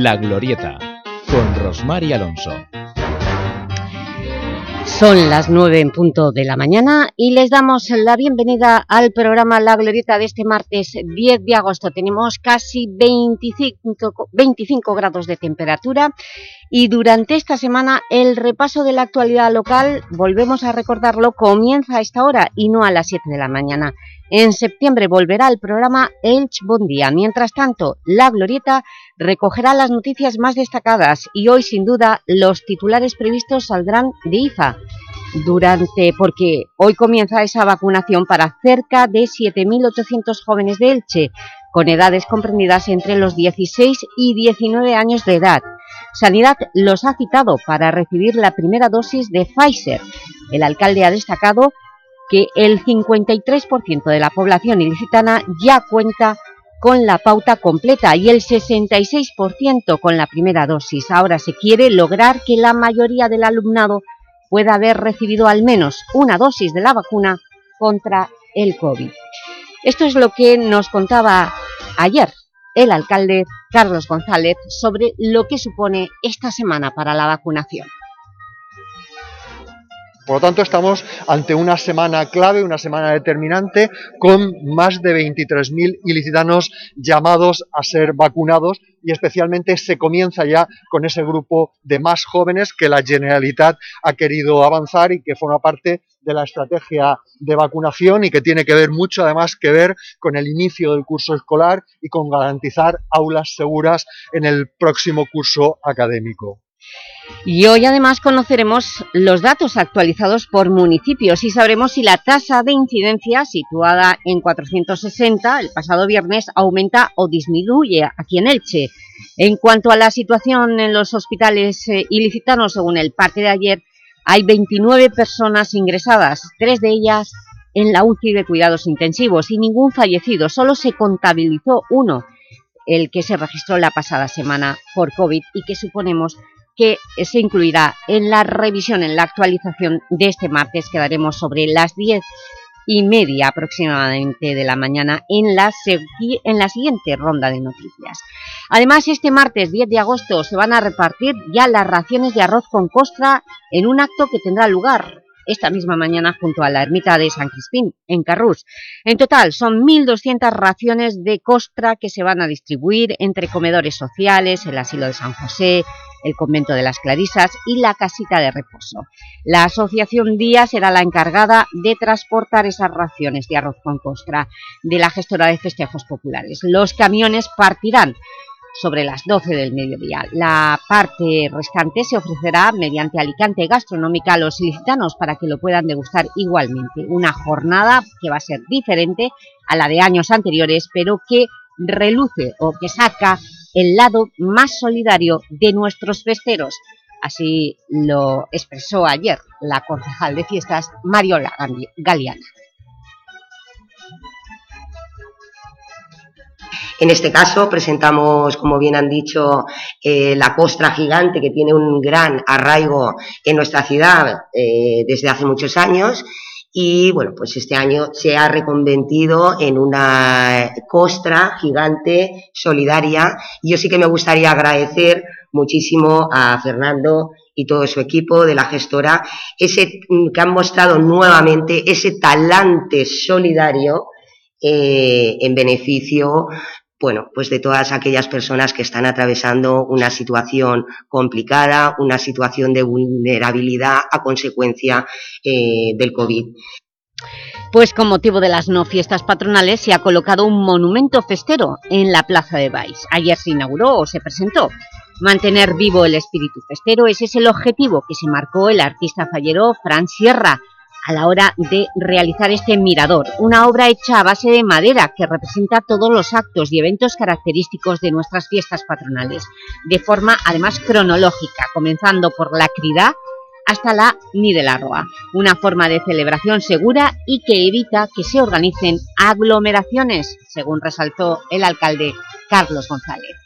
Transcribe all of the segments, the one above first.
La Glorieta, con Rosmar Alonso. Son las nueve en punto de la mañana y les damos la bienvenida al programa La Glorieta de este martes 10 de agosto. Tenemos casi 25, 25 grados de temperatura y durante esta semana el repaso de la actualidad local, volvemos a recordarlo, comienza a esta hora y no a las 7 de la mañana. En septiembre volverá el programa Elch Bon Día. Mientras tanto, La Glorieta recogerá las noticias más destacadas y hoy, sin duda, los titulares previstos saldrán de IFA, durante, porque hoy comienza esa vacunación para cerca de 7.800 jóvenes de Elche, con edades comprendidas entre los 16 y 19 años de edad. Sanidad los ha citado para recibir la primera dosis de Pfizer. El alcalde ha destacado que el 53% de la población ilicitana ya cuenta con la pauta completa y el 66% con la primera dosis. Ahora se quiere lograr que la mayoría del alumnado pueda haber recibido al menos una dosis de la vacuna contra el COVID. Esto es lo que nos contaba ayer el alcalde Carlos González sobre lo que supone esta semana para la vacunación. Por lo tanto, estamos ante una semana clave, una semana determinante, con más de 23.000 ilicitanos llamados a ser vacunados y especialmente se comienza ya con ese grupo de más jóvenes que la Generalitat ha querido avanzar y que forma parte de la estrategia de vacunación y que tiene que ver mucho además que ver con el inicio del curso escolar y con garantizar aulas seguras en el próximo curso académico. Y hoy además conoceremos los datos actualizados por municipios y sabremos si la tasa de incidencia situada en 460 el pasado viernes aumenta o disminuye aquí en Elche. En cuanto a la situación en los hospitales eh, ilicitanos, según el parte de ayer, hay 29 personas ingresadas, tres de ellas en la UCI de cuidados intensivos y ningún fallecido, solo se contabilizó uno, el que se registró la pasada semana por COVID y que suponemos que se incluirá en la revisión, en la actualización de este martes que daremos sobre las 10 y media aproximadamente de la mañana en la, en la siguiente ronda de noticias. Además, este martes 10 de agosto se van a repartir ya las raciones de arroz con costra en un acto que tendrá lugar esta misma mañana junto a la ermita de San Crispín, en Carrús. En total, son 1.200 raciones de costra que se van a distribuir entre comedores sociales, el asilo de San José, el convento de las Clarisas y la casita de reposo. La asociación Día será la encargada de transportar esas raciones de arroz con costra de la gestora de festejos populares. Los camiones partirán sobre las 12 del mediodía. La parte restante se ofrecerá mediante Alicante Gastronómica a los ilicitanos para que lo puedan degustar igualmente. Una jornada que va a ser diferente a la de años anteriores, pero que reluce o que saca el lado más solidario de nuestros festeros. Así lo expresó ayer la concejal de fiestas Mariola Galeana. En este caso presentamos, como bien han dicho, eh, la costra gigante que tiene un gran arraigo en nuestra ciudad eh, desde hace muchos años y bueno, pues este año se ha reconvertido en una costra gigante, solidaria. Y yo sí que me gustaría agradecer muchísimo a Fernando y todo su equipo de la gestora, ese que han mostrado nuevamente ese talante solidario eh, en beneficio bueno, pues de todas aquellas personas que están atravesando una situación complicada, una situación de vulnerabilidad a consecuencia eh, del COVID. Pues con motivo de las no fiestas patronales se ha colocado un monumento festero en la Plaza de Baix. Ayer se inauguró o se presentó. Mantener vivo el espíritu festero, ese es el objetivo que se marcó el artista fallero Fran Sierra, a la hora de realizar este mirador, una obra hecha a base de madera que representa todos los actos y eventos característicos de nuestras fiestas patronales, de forma además cronológica, comenzando por la Crida hasta la Ni Roa, una forma de celebración segura y que evita que se organicen aglomeraciones, según resaltó el alcalde Carlos González.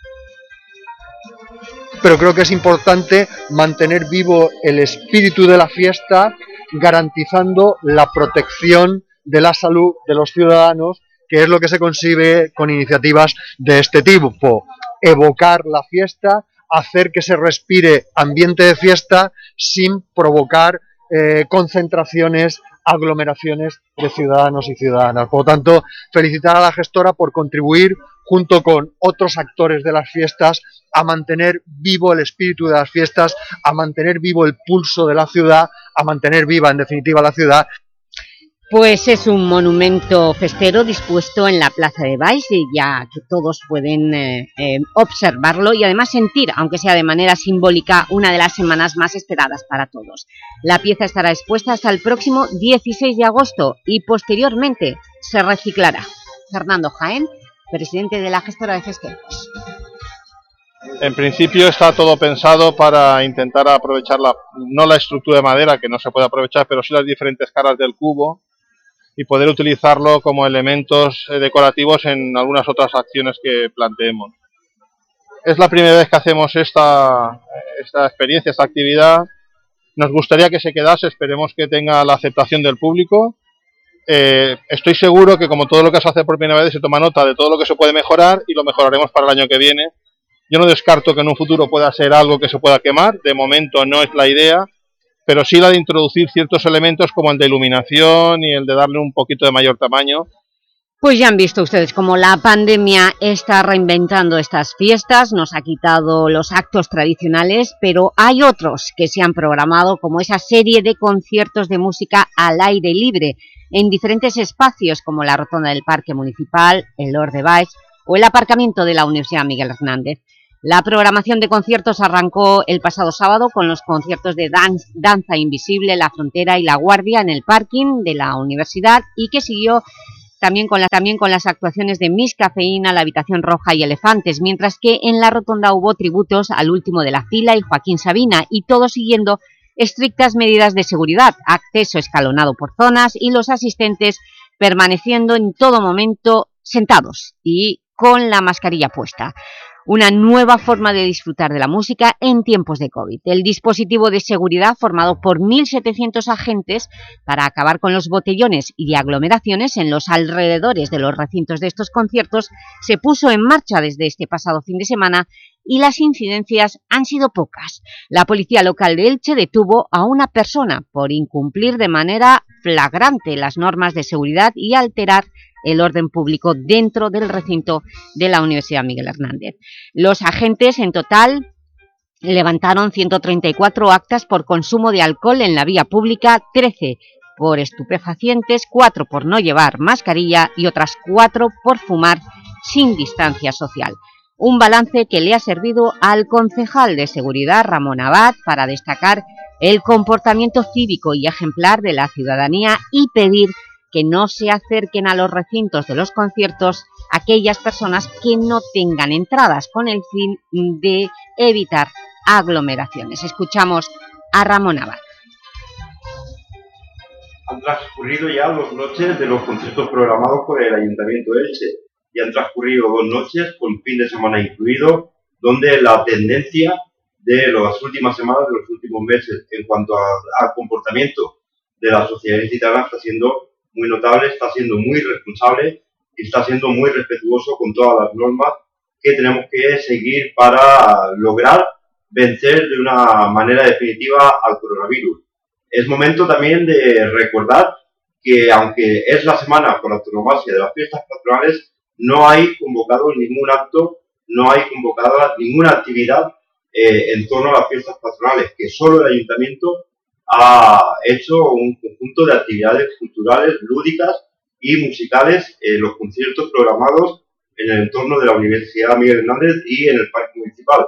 Pero creo que es importante mantener vivo el espíritu de la fiesta garantizando la protección de la salud de los ciudadanos, que es lo que se consigue con iniciativas de este tipo. evocar la fiesta, hacer que se respire ambiente de fiesta sin provocar eh, concentraciones, aglomeraciones de ciudadanos y ciudadanas. Por lo tanto, felicitar a la gestora por contribuir junto con otros actores de las fiestas a mantener vivo el espíritu de las fiestas, a mantener vivo el pulso de la ciudad, a mantener viva en definitiva la ciudad pues es un monumento festero dispuesto en la Plaza de Baix ya que todos pueden eh, eh, observarlo y además sentir, aunque sea de manera simbólica, una de las semanas más esperadas para todos. La pieza estará expuesta hasta el próximo 16 de agosto y posteriormente se reciclará. Fernando Jaén, presidente de la gestora de festejos. En principio está todo pensado para intentar aprovechar la, no la estructura de madera, que no se puede aprovechar, pero sí las diferentes caras del cubo, y poder utilizarlo como elementos eh, decorativos en algunas otras acciones que planteemos. Es la primera vez que hacemos esta, experiencia, esta actividad. Nos gustaría que se quedase, esperemos que tenga la aceptación del público. Eh, estoy seguro que como todo lo que se hace por primera vez se toma nota de todo lo que se puede mejorar y lo mejoraremos para el año que viene. Yo no descarto que en un futuro pueda ser algo que se pueda quemar, de momento no es la idea, pero sí la de introducir ciertos elementos como el de iluminación y el de darle un poquito de mayor tamaño. Pues ya han visto ustedes cómo la pandemia está reinventando estas fiestas, nos ha quitado los actos tradicionales, pero hay otros que se han programado como esa serie de conciertos de música al aire libre en diferentes espacios como la Rotonda del Parque Municipal, el Lord de Baix o el aparcamiento de la Universidad Miguel Hernández. La programación de conciertos arrancó el pasado sábado con los conciertos de Danza Invisible, La Frontera y La Guardia en el parking de la universidad y que siguió también con, también con las actuaciones de Miss Cafeína, La Habitación Roja y Elefantes, mientras que en la rotonda hubo tributos al último de la fila y Joaquín Sabina, y todo siguiendo estrictas medidas de seguridad, acceso escalonado por zonas y los asistentes permaneciendo en todo momento sentados y con la mascarilla puesta una nueva forma de disfrutar de la música en tiempos de COVID. El dispositivo de seguridad formado por 1.700 agentes para acabar con los botellones y de aglomeraciones en los alrededores de los recintos de estos conciertos se puso en marcha desde este pasado fin de semana y las incidencias han sido pocas. La policía local de Elche detuvo a una persona por incumplir de manera flagrante las normas de seguridad y alterar el orden público dentro del recinto de la Universidad Miguel Hernández. Los agentes en total levantaron 134 actas por consumo de alcohol en la vía pública, 13 por estupefacientes, 4 por no llevar mascarilla y otras 4 por fumar sin distancia social. Un balance que le ha servido al concejal de Seguridad, Ramón Abad, para destacar el comportamiento cívico y ejemplar de la ciudadanía y pedir que no se acerquen a los recintos de los conciertos aquellas personas que no tengan entradas con el fin de evitar aglomeraciones. Escuchamos a Ramón Abad. Han transcurrido ya dos noches de los conciertos programados por el Ayuntamiento de Elche y han transcurrido dos noches con fin de semana incluido, donde la tendencia de las últimas semanas, de los últimos meses, en cuanto al comportamiento de la sociedad gitana está siendo muy notable, está siendo muy responsable y está siendo muy respetuoso con todas las normas que tenemos que seguir para lograr vencer de una manera definitiva al coronavirus. Es momento también de recordar que aunque es la semana por autonomasia de las fiestas patronales, no hay convocado ningún acto, no hay convocada ninguna actividad eh, en torno a las fiestas patronales, que solo el ayuntamiento ha hecho un conjunto de actividades culturales, lúdicas y musicales en los conciertos programados en el entorno de la Universidad Miguel Hernández y en el Parque Municipal.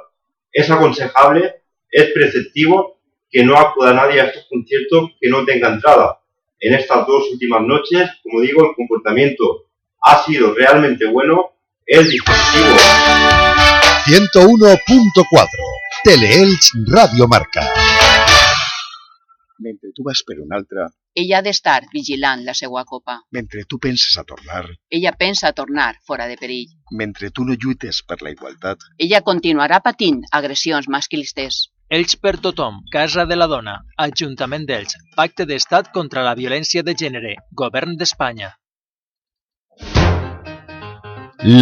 Es aconsejable, es preceptivo que no acuda nadie a estos conciertos que no tenga entrada. En estas dos últimas noches, como digo, el comportamiento ha sido realmente bueno. El dispositivo 101.4 Teleelch Radio Marca mentre tu vas per un altre... Ella ha d'estar vigilant la seva copa. Mentre tu penses a tornar... Ella pensa a tornar fora de perill. Mentre tu no lluites per la igualtat... Ella continuarà patint agressions masclistes. Ells per tothom, Casa de la Dona, Ajuntament d'Elx, Pacte d'Estat contra la Violència de Gènere, Govern d'Espanya.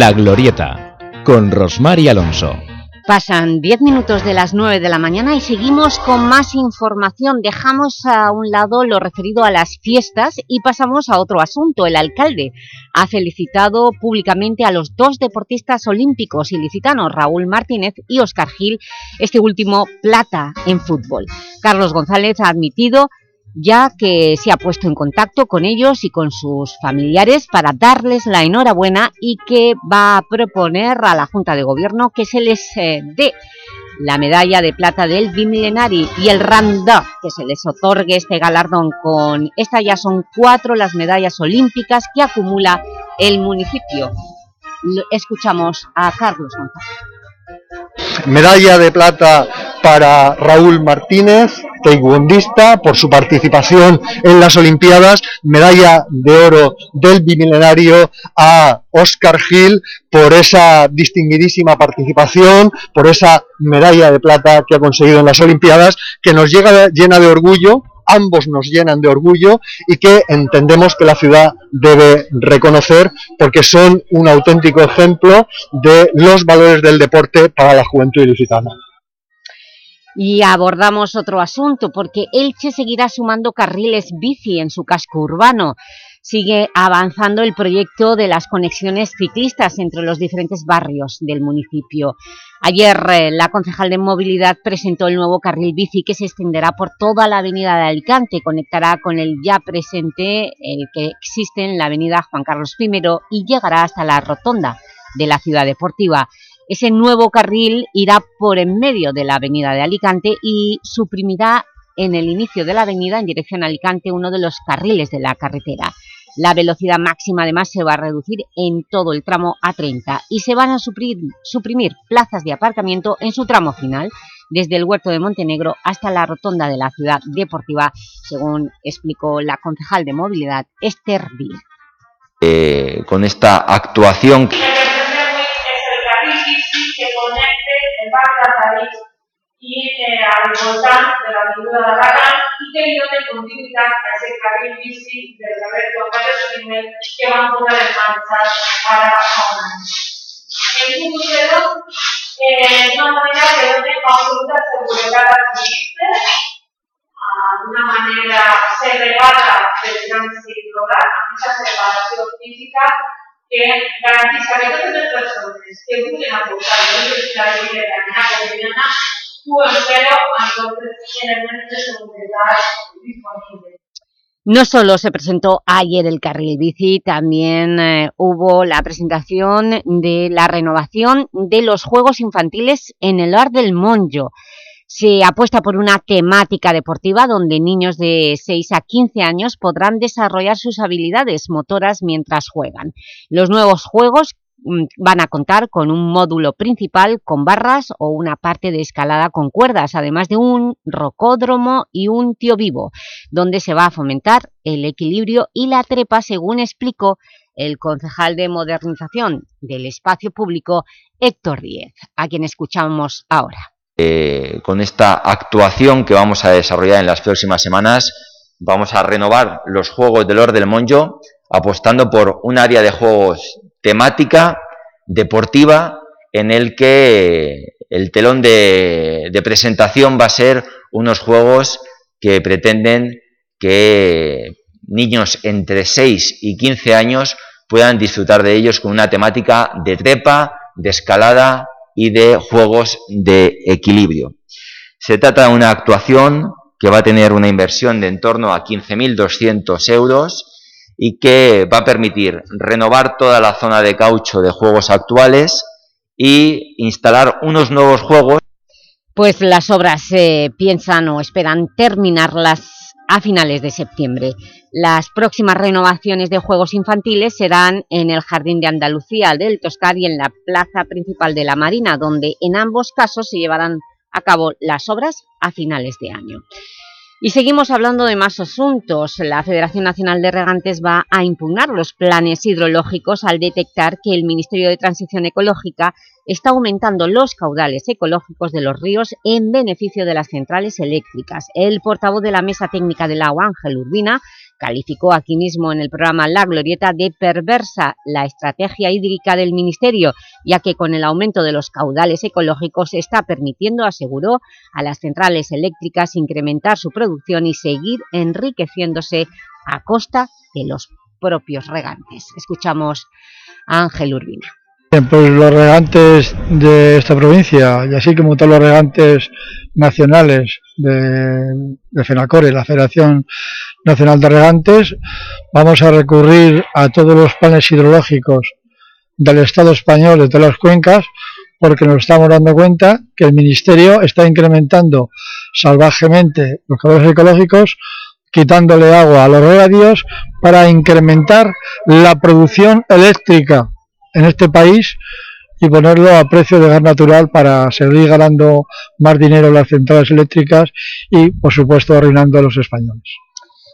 La Glorieta, con Rosmar y Alonso. Pasan 10 minutos de las 9 de la mañana y seguimos con más información. Dejamos a un lado lo referido a las fiestas y pasamos a otro asunto. El alcalde ha felicitado públicamente a los dos deportistas olímpicos ilicitanos, Raúl Martínez y Óscar Gil, este último plata en fútbol. Carlos González ha admitido ya que se ha puesto en contacto con ellos y con sus familiares para darles la enhorabuena y que va a proponer a la Junta de Gobierno que se les eh, dé la medalla de plata del Bimilenari y el Randa, que se les otorgue este galardón con... Estas ya son cuatro las medallas olímpicas que acumula el municipio. Escuchamos a Carlos González. Medalla de plata para Raúl Martínez, taekwondista, por su participación en las Olimpiadas, medalla de oro del bimilenario a Oscar Gil por esa distinguidísima participación, por esa medalla de plata que ha conseguido en las Olimpiadas, que nos llega, llena de orgullo, ambos nos llenan de orgullo y que entendemos que la ciudad debe reconocer porque son un auténtico ejemplo de los valores del deporte para la juventud ilicitana. Y abordamos otro asunto, porque Elche seguirá sumando carriles bici en su casco urbano. Sigue avanzando el proyecto de las conexiones ciclistas entre los diferentes barrios del municipio. Ayer eh, la concejal de Movilidad presentó el nuevo carril bici que se extenderá por toda la avenida de Alicante, conectará con el ya presente, el que existe en la avenida Juan Carlos I y llegará hasta la rotonda de la ciudad deportiva. Ese nuevo carril irá por en medio de la avenida de Alicante y suprimirá en el inicio de la avenida en dirección a Alicante uno de los carriles de la carretera. La velocidad máxima además se va a reducir en todo el tramo a 30 y se van a suprimir, plazas de aparcamiento en su tramo final desde el Huerto de Montenegro hasta la rotonda de la ciudad deportiva, según explicó la concejal de movilidad Esther Díaz. Eh, con esta actuación y eh, al voltant de la l'avinguda de Barran i que a aquest carril bici del Tomàs de que van en marxa ara zero, eh, d'una manera que absoluta seguretat als turistes, d'una manera del física que garantiza que totes les persones que vulguin aportar la universitat elements de disponibles. No solo se presentó ayer el carril bici, también eh, hubo la presentación de la renovación de los Juegos Infantiles en el Ar del Monjo se apuesta por una temática deportiva donde niños de 6 a 15 años podrán desarrollar sus habilidades motoras mientras juegan. Los nuevos juegos van a contar con un módulo principal con barras o una parte de escalada con cuerdas, además de un rocódromo y un tío vivo, donde se va a fomentar el equilibrio y la trepa, según explicó el concejal de modernización del espacio público, Héctor Díez, a quien escuchamos ahora. Eh, con esta actuación que vamos a desarrollar en las próximas semanas, vamos a renovar los juegos del Lord del Monjo, apostando por un área de juegos temática, deportiva, en el que el telón de, presentación va a ser unos juegos que pretenden que niños entre 6 y 15 años puedan disfrutar de ellos con una temática de trepa, de escalada, y de juegos de equilibrio. Se trata de una actuación que va a tener una inversión de en torno a 15.200 euros y que va a permitir renovar toda la zona de caucho de juegos actuales y instalar unos nuevos juegos. Pues las obras piensan o esperan terminarlas a finales de septiembre. Las próximas renovaciones de juegos infantiles serán en el Jardín de Andalucía del Toscar y en la plaza principal de la Marina, donde en ambos casos se llevarán a cabo las obras a finales de año. Y seguimos hablando de más asuntos. La Federación Nacional de Regantes va a impugnar los planes hidrológicos al detectar que el Ministerio de Transición Ecológica está aumentando los caudales ecológicos de los ríos en beneficio de las centrales eléctricas. El portavoz de la Mesa Técnica del Agua, Ángel Urbina, Calificó aquí mismo en el programa La Glorieta de perversa la estrategia hídrica del Ministerio, ya que con el aumento de los caudales ecológicos está permitiendo, aseguró, a las centrales eléctricas incrementar su producción y seguir enriqueciéndose a costa de los propios regantes. Escuchamos a Ángel Urbina. Pues los regantes de esta provincia y así como todos los regantes nacionales de, de FENACORE, la Federación Nacional de Regantes, vamos a recurrir a todos los planes hidrológicos del Estado español de todas las cuencas porque nos estamos dando cuenta que el Ministerio está incrementando salvajemente los caudales ecológicos quitándole agua a los regadíos para incrementar la producción eléctrica en este país y ponerlo a precio de gas natural para seguir ganando más dinero en las centrales eléctricas y, por supuesto, arruinando a los españoles.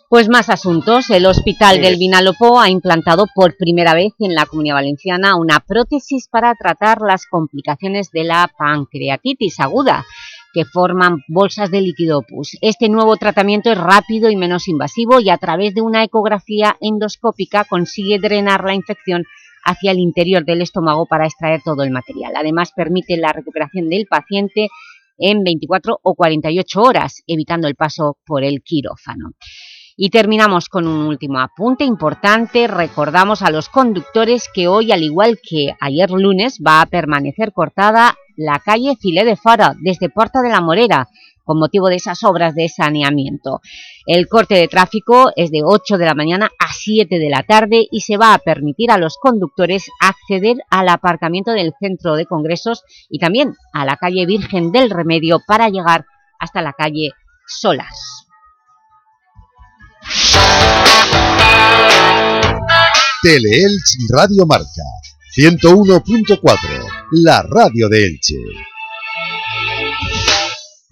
Pues más asuntos. El Hospital del Vinalopó ha implantado por primera vez en la Comunidad Valenciana una prótesis para tratar las complicaciones de la pancreatitis aguda que forman bolsas de líquido pus. Este nuevo tratamiento es rápido y menos invasivo y a través de una ecografía endoscópica consigue drenar la infección hacia el interior del estómago para extraer todo el material. Además, permite la recuperación del paciente en 24 o 48 horas, evitando el paso por el quirófano. Y terminamos con un último apunte importante. Recordamos a los conductores que hoy, al igual que ayer lunes, va a permanecer cortada la calle Filé de Fara, desde Puerta de la Morera, con motivo de esas obras de saneamiento. El corte de tráfico es de 8 de la mañana a 7 de la tarde y se va a permitir a los conductores acceder al aparcamiento del centro de congresos y también a la calle Virgen del Remedio para llegar hasta la calle Solas. Teleelch Radio Marca 101.4, la radio de Elche.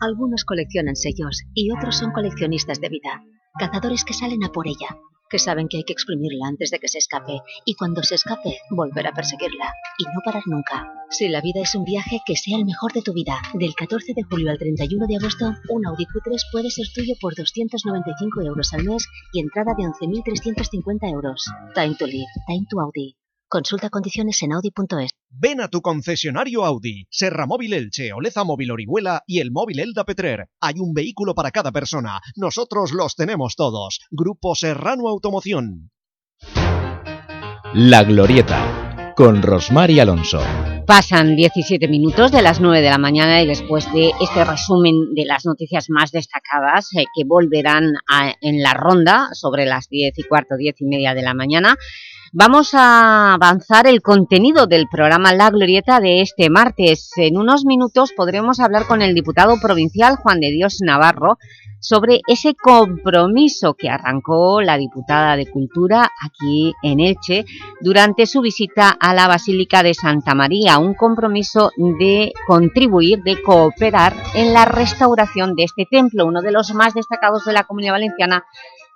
Algunos coleccionan sellos y otros son coleccionistas de vida, cazadores que salen a por ella, que saben que hay que exprimirla antes de que se escape y cuando se escape volver a perseguirla y no parar nunca. Si la vida es un viaje, que sea el mejor de tu vida. Del 14 de julio al 31 de agosto, un Audi Q3 puede ser tuyo por 295 euros al mes y entrada de 11.350 euros. Time to live, time to Audi. Consulta condiciones en Audi.es. Ven a tu concesionario Audi, Serra Móvil Elche, Oleza Móvil Orihuela y el móvil Elda Petrer. Hay un vehículo para cada persona. Nosotros los tenemos todos. Grupo Serrano Automoción. La Glorieta, con Rosmar y Alonso. Pasan 17 minutos de las 9 de la mañana y después de este resumen de las noticias más destacadas eh, que volverán a, en la ronda sobre las 10 y cuarto, 10 y media de la mañana, Vamos a avanzar el contenido del programa La Glorieta de este martes. En unos minutos podremos hablar con el diputado provincial Juan de Dios Navarro sobre ese compromiso que arrancó la diputada de Cultura aquí en Elche durante su visita a la Basílica de Santa María, un compromiso de contribuir, de cooperar en la restauración de este templo, uno de los más destacados de la Comunidad Valenciana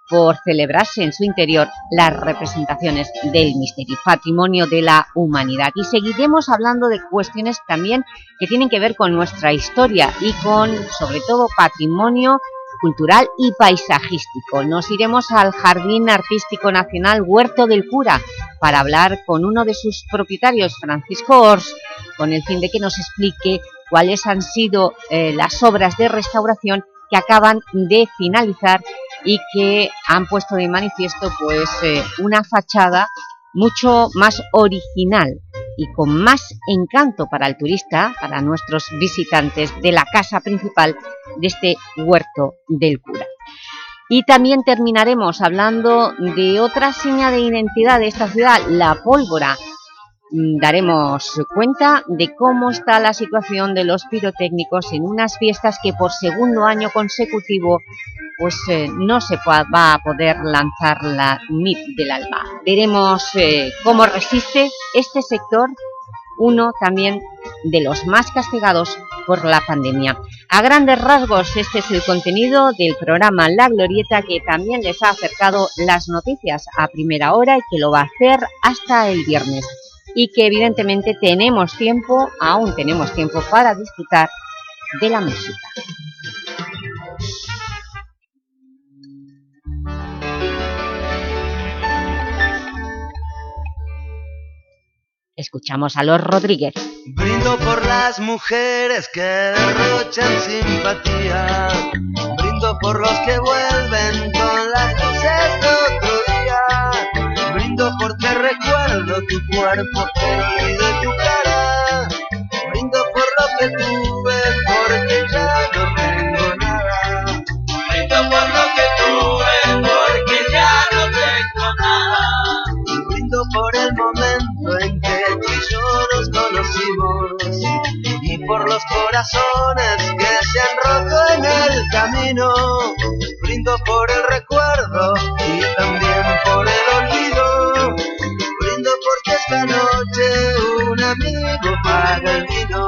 por celebrarse en su interior las representaciones del misterio, patrimonio de la humanidad. Y seguiremos hablando de cuestiones también que tienen que ver con nuestra historia y con, sobre todo, patrimonio cultural y paisajístico. Nos iremos al Jardín Artístico Nacional Huerto del Cura para hablar con uno de sus propietarios, Francisco Ors, con el fin de que nos explique cuáles han sido eh, las obras de restauración que acaban de finalizar y que han puesto de manifiesto pues eh, una fachada mucho más original y con más encanto para el turista, para nuestros visitantes de la casa principal de este huerto del cura. Y también terminaremos hablando de otra seña de identidad de esta ciudad, la pólvora, daremos cuenta de cómo está la situación de los pirotécnicos en unas fiestas que por segundo año consecutivo pues eh, no se va a poder lanzar la MIT del alba. Veremos eh, cómo resiste este sector, uno también de los más castigados por la pandemia. A grandes rasgos, este es el contenido del programa La Glorieta que también les ha acercado las noticias a primera hora y que lo va a hacer hasta el viernes y que evidentemente tenemos tiempo, aún tenemos tiempo para disfrutar de la música. Escuchamos a los Rodríguez. Brindo por las mujeres que derrochan simpatía. Brindo por los que vuelven con la recuerdo tu cuerpo y de tu cara. Brindo por lo que tuve porque ya no tengo nada. Brindo por lo que tuve porque ya no tengo nada. Brindo por el momento en que tú y yo nos conocimos y por los corazones que se han roto en el camino. Brindo por el recuerdo y también por el amigo paga el vino.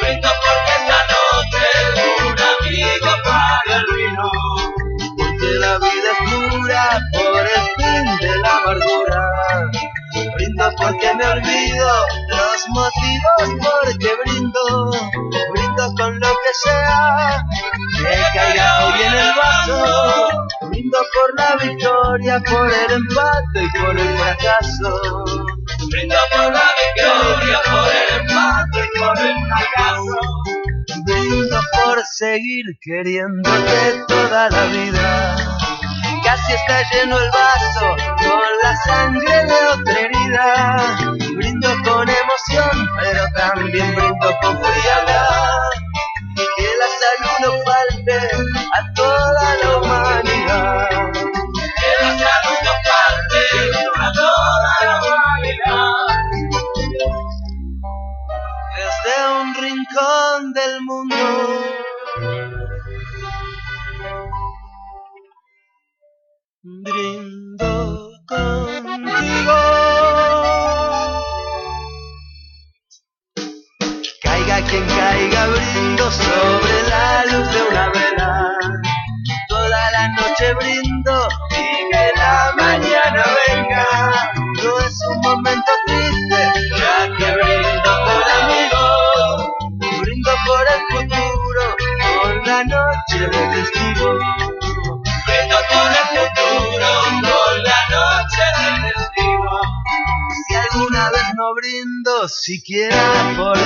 Brindo porque esta noche un amigo paga el vino. Porque la vida es dura por el fin de la amargura. Brindo porque me olvido los motivos porque brindo. Brindo con lo que sea que caiga hoy en el vaso. Brindo por la victoria, por el empate y por el fracaso. Brindo por la victoria, por el empate y por el fracaso. Brindo por seguir queriéndote toda la vida. Casi está lleno el vaso con la sangre de otra herida. Brindo con emoción, pero también brindo con frialdad. Que la salud no falte caiga, brindo sobre la luz de una vela. Toda la noche brindo y que la mañana venga. No es un momento triste, ya que brindo por amigos. Brindo por el futuro, por la noche de testigo. Brindo por el futuro, por la noche de testigo. Si alguna vez no brindo, siquiera por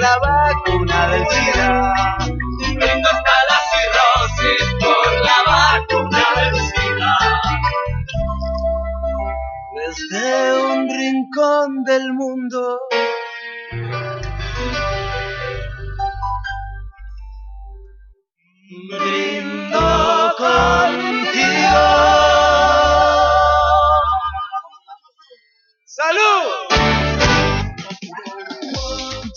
la vacuna del SIDA. Brindo hasta la cirrosis por la vacuna del SIDA. Desde un rincón del mundo. Brindo contigo. ¡Salud!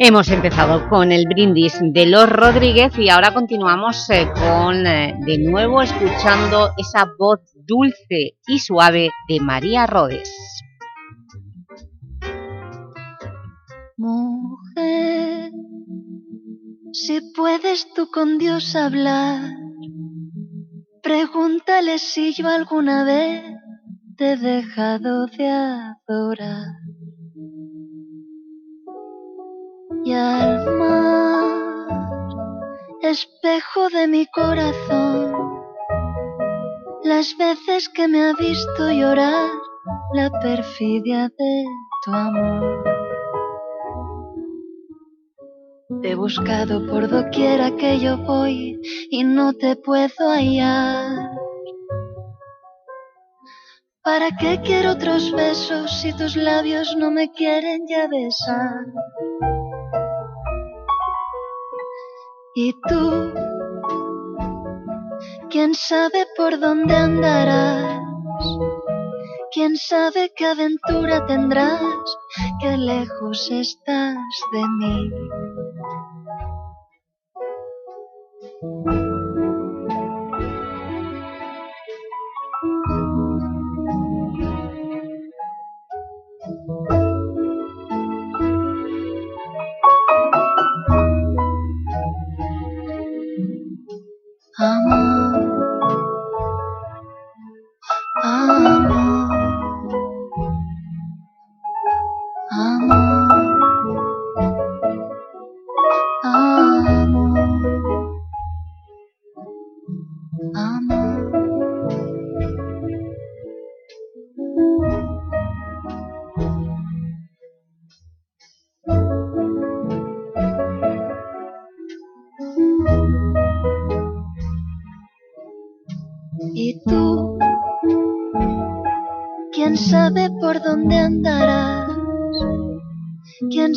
Hemos empezado con el brindis de los Rodríguez y ahora continuamos eh, con, eh, de nuevo, escuchando esa voz dulce y suave de María Rodes. Mujer, si puedes tú con Dios hablar, pregúntale si yo alguna vez te he dejado de adorar. Y al mar, espejo de mi corazón, las veces que me ha visto llorar la perfidia de tu amor. Te he buscado por doquiera que yo voy y no te puedo hallar. ¿Para qué quiero otros besos si tus labios no me quieren ya besar? Y tú, quién sabe por dónde andarás, quién sabe qué aventura tendrás, qué lejos estás de mí. Amor.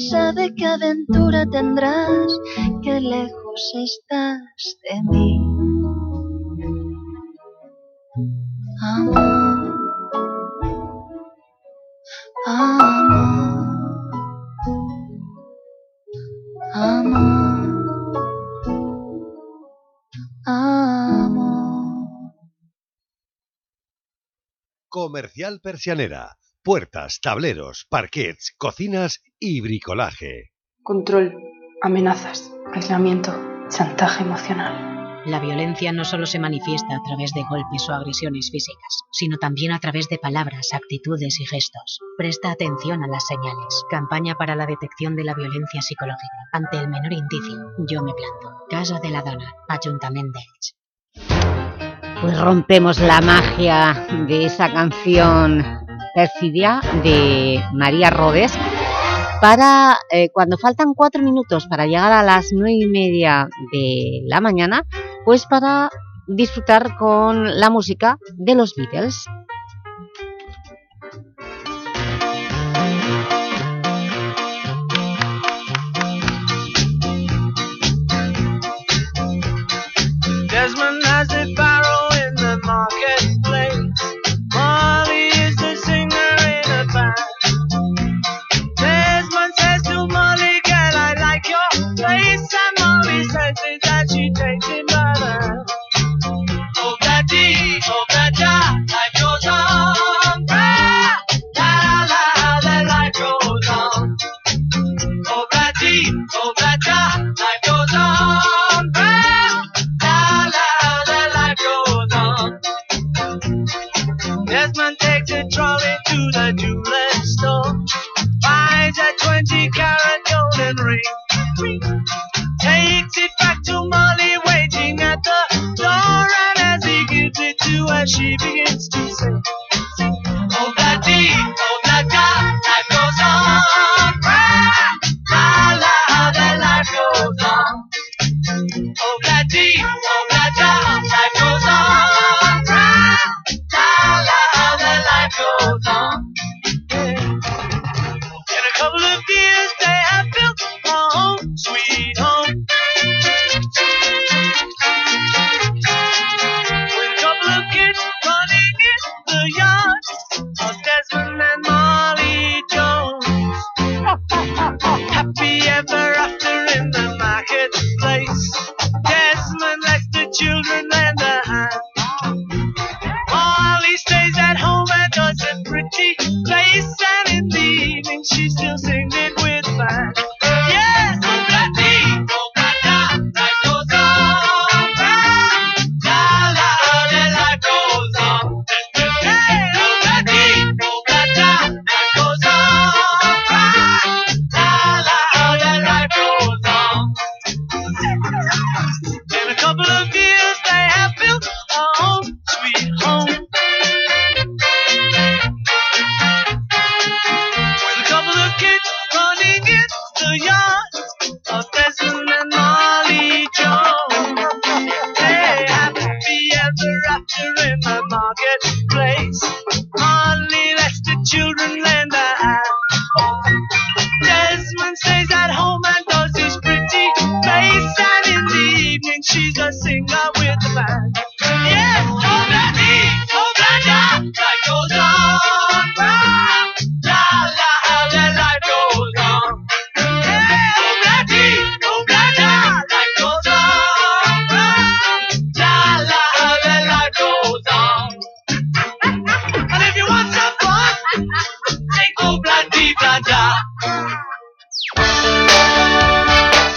sabe qué aventura tendrás, qué lejos estás de mí. Amor, amor, amor, amor. Comercial Persianera puertas, tableros, parquets, cocinas y bricolaje. Control, amenazas, aislamiento, chantaje emocional. La violencia no solo se manifiesta a través de golpes o agresiones físicas, sino también a través de palabras, actitudes y gestos. Presta atención a las señales. Campaña para la detección de la violencia psicológica. Ante el menor indicio, yo me planto. Casa de la Dona, Ayuntamiento. Pues rompemos la magia de esa canción Perfidia de María Rodes para eh, cuando faltan cuatro minutos para llegar a las nueve y media de la mañana, pues para disfrutar con la música de los Beatles.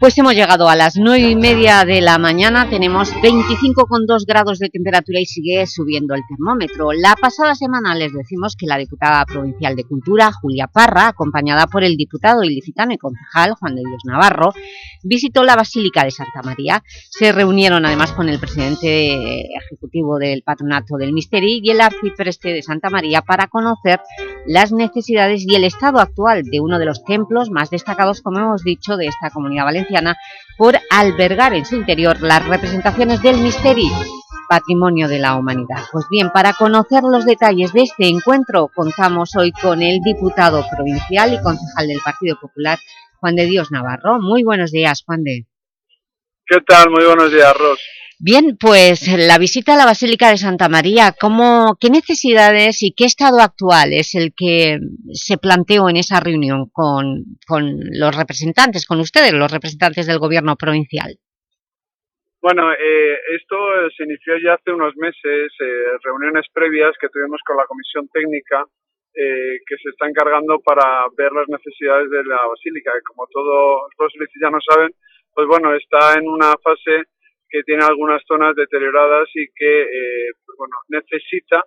Pues hemos llegado a las nueve y media de la mañana, tenemos 25,2 grados de temperatura y sigue subiendo el termómetro. La pasada semana les decimos que la diputada provincial de Cultura, Julia Parra, acompañada por el diputado ilicitano y concejal Juan de Dios Navarro, visitó la Basílica de Santa María. Se reunieron además con el presidente ejecutivo del Patronato del Misteri y el arcipreste de Santa María para conocer las necesidades y el estado actual de uno de los templos más destacados, como hemos dicho, de esta comunidad valenciana por albergar en su interior las representaciones del misterio, patrimonio de la humanidad. Pues bien, para conocer los detalles de este encuentro, contamos hoy con el diputado provincial y concejal del Partido Popular, Juan de Dios Navarro. Muy buenos días, Juan de. ¿Qué tal? Muy buenos días, Ros. Bien, pues la visita a la Basílica de Santa María, ¿cómo, ¿qué necesidades y qué estado actual es el que se planteó en esa reunión con, los representantes, con ustedes, los representantes del gobierno provincial? Bueno, eh, esto se inició ya hace unos meses, eh, reuniones previas que tuvimos con la comisión técnica eh, que se está encargando para ver las necesidades de la basílica, que como todos los licitanos saben, pues bueno, está en una fase que tiene algunas zonas deterioradas y que eh, pues bueno, necesita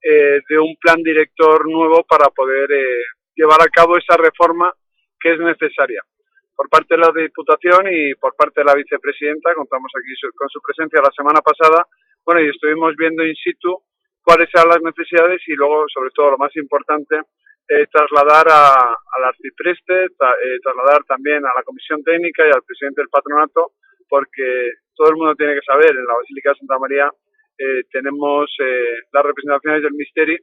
eh, de un plan director nuevo para poder eh, llevar a cabo esa reforma que es necesaria. Por parte de la Diputación y por parte de la Vicepresidenta, contamos aquí con su presencia la semana pasada, bueno, y estuvimos viendo in situ cuáles eran las necesidades y luego, sobre todo, lo más importante, trasladar a, al arcipreste, trasladar también a la Comisión Técnica y al presidente del patronato, porque todo el mundo tiene que saber, en la Basílica de Santa María eh, tenemos eh, las representaciones del misterio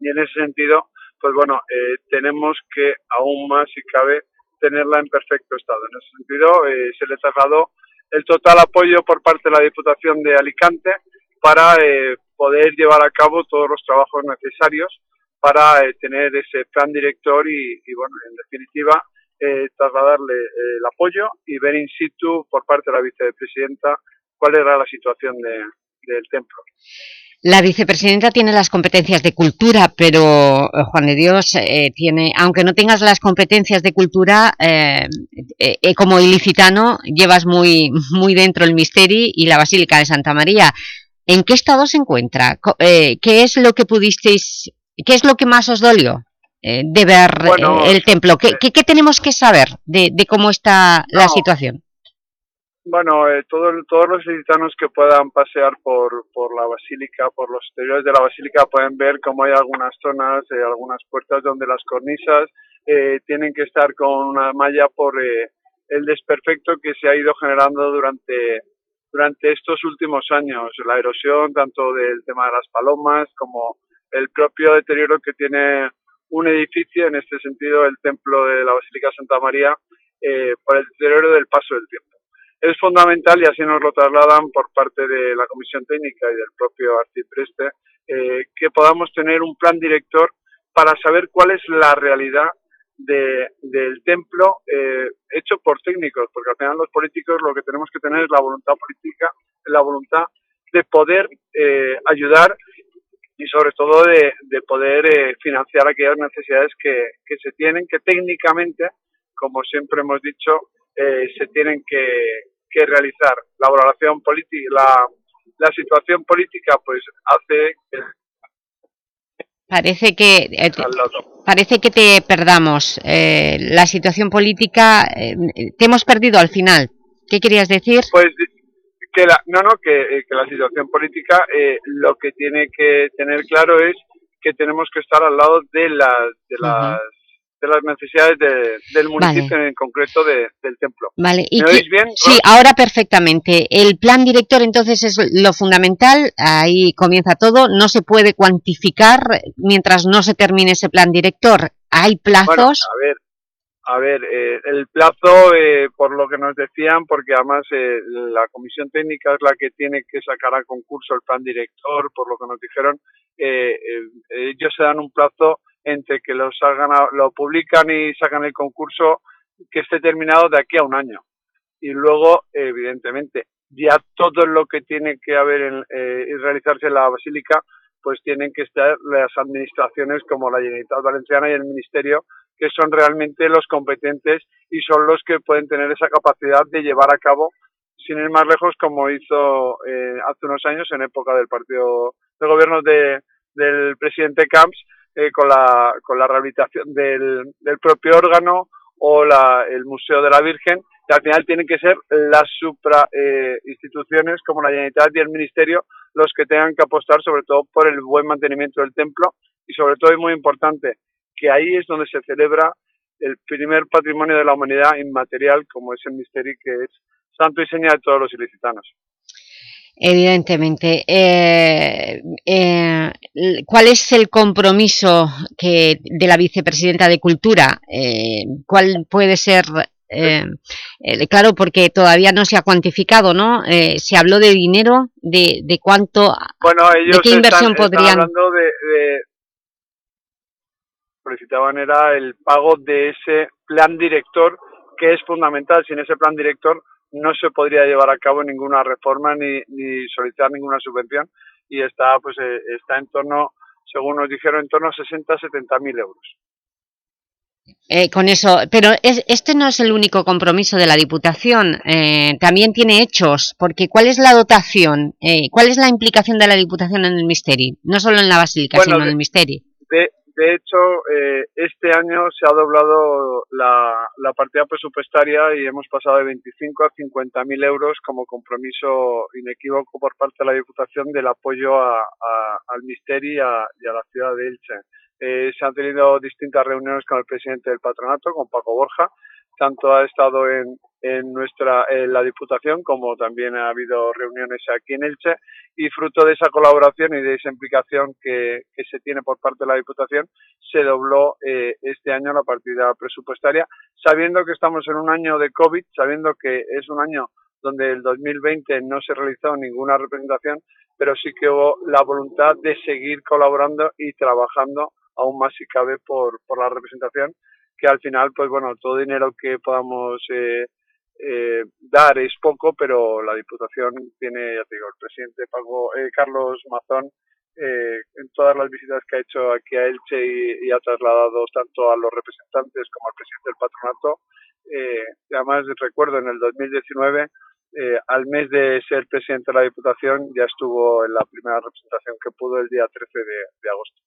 y en ese sentido, pues bueno, eh, tenemos que aún más, si cabe, tenerla en perfecto estado. En ese sentido, se le trasladó el total apoyo por parte de la Diputación de Alicante para poder llevar a cabo todos los trabajos necesarios para tener ese plan director y, bueno, en definitiva, eh, trasladarle eh, el apoyo y ver in situ por parte de la vicepresidenta cuál era la situación de, del templo. La vicepresidenta tiene las competencias de cultura, pero eh, Juan de Dios eh, tiene, aunque no tengas las competencias de cultura, eh, como ilicitano llevas muy, muy dentro el misterio y la Basílica de Santa María. ¿En qué estado se encuentra? ¿Qué es lo que pudisteis, qué es lo que más os dolió? Eh, de ver eh, el templo? ¿Qué, qué, tenemos que saber de, de cómo está la situación? Bueno, eh, todo, todos los gitanos que puedan pasear por, por la basílica, por los exteriores de la basílica, pueden ver cómo hay algunas zonas, eh, algunas puertas donde las cornisas eh, tienen que estar con una malla por eh, el desperfecto que se ha ido generando durante, durante estos últimos años. La erosión tanto del tema de las palomas como el propio deterioro que tiene un edificio, en este sentido el templo de la Basílica Santa María, eh, por el deterioro del paso del tiempo. Es fundamental, y así nos lo trasladan por parte de la Comisión Técnica y del propio arcipreste, eh, que podamos tener un plan director para saber cuál es la realidad de, del templo eh, hecho por técnicos, porque al final los políticos lo que tenemos que tener es la voluntad política, la voluntad de poder eh, ayudar y sobre todo de, de poder eh, financiar aquellas necesidades que, que, se tienen, que técnicamente, como siempre hemos dicho, eh, se tienen que, que, realizar. La valoración política, la, la situación política, pues hace que Parece que, eh, te, parece que te perdamos. Eh, la situación política, eh, te hemos perdido al final. ¿Qué querías decir? Pues que la, no, no, que, eh, que la situación política eh, lo que tiene que tener claro es que tenemos que estar al lado de las, de las, uh -huh. de las necesidades de, del municipio, vale. en concreto de, del templo. Vale. ¿Me ¿Y oís bien? Sí, ahora perfectamente. El plan director entonces es lo fundamental, ahí comienza todo, no se puede cuantificar mientras no se termine ese plan director. ¿Hay plazos? Bueno, a ver, a ver, eh, el plazo, eh, por lo que nos decían, porque además eh, la comisión técnica es la que tiene que sacar a concurso el plan director, por lo que nos dijeron, eh, eh, ellos se dan un plazo entre que lo, salgan a, lo publican y sacan el concurso que esté terminado de aquí a un año. Y luego, evidentemente, ya todo lo que tiene que haber en, eh, y realizarse en la basílica, pues tienen que estar las administraciones como la Generalitat Valenciana y el Ministerio que son realmente los competentes y son los que pueden tener esa capacidad de llevar a cabo, sin ir más lejos, como hizo eh, hace unos años en época del partido de gobierno de, del presidente Camps, eh, con, la, con la rehabilitación del, del propio órgano o la, el Museo de la Virgen, que al final tienen que ser las supra eh, instituciones como la Generalitat y el Ministerio los que tengan que apostar sobre todo por el buen mantenimiento del templo y sobre todo es muy importante que ahí es donde se celebra el primer patrimonio de la humanidad inmaterial como es el misterio que es santo y seña de todos los ilicitanos. Evidentemente. Eh, eh, ¿Cuál es el compromiso que, de la vicepresidenta de Cultura? Eh, ¿Cuál puede ser...? Claro, porque todavía no se ha cuantificado, ¿no? Eh, se habló de dinero, de, de cuánto... Bueno, ellos ¿De qué inversión están, están podrían...? hablando de, de solicitaban era el pago de ese plan director que es fundamental. Sin ese plan director no se podría llevar a cabo ninguna reforma ni, ni solicitar ninguna subvención y está pues eh, está en torno, según nos dijeron, en torno a 60 70 mil euros. Eh, con eso, pero es, este no es el único compromiso de la Diputación, eh, también tiene hechos, porque ¿cuál es la dotación? Eh, ¿Cuál es la implicación de la Diputación en el Misteri? No solo en la Basílica, Bueno, sino en el Misteri. De, de hecho, eh, este año se ha doblado la, partida presupuestaria y hemos pasado de 25 a 50 mil euros como compromiso inequívoco por parte de la Diputación del apoyo a- al Misteri y a, y a la ciudad de Elche. Eh, se han tenido distintas reuniones con el presidente del patronato, con Paco Borja, tanto ha estado en, en nuestra en la Diputación como también ha habido reuniones aquí en Elche. Y fruto de esa colaboración y de esa implicación que, que se tiene por parte de la Diputación se dobló eh, este año la partida presupuestaria. Sabiendo que estamos en un año de COVID, sabiendo que es un año donde el 2020 no se realizó ninguna representación, pero sí que hubo la voluntad de seguir colaborando y trabajando aún más si cabe por, por la representación que al final, pues bueno, todo dinero que podamos eh, eh, dar es poco, pero la Diputación tiene, ya te digo, el presidente Paco, eh, Carlos Mazón, eh, en todas las visitas que ha hecho aquí a Elche y, y ha trasladado tanto a los representantes como al presidente del patronato. Eh, además recuerdo en el 2019, eh, al mes de ser presidente de la Diputación, ya estuvo en la primera representación que pudo el día 13 de, de agosto.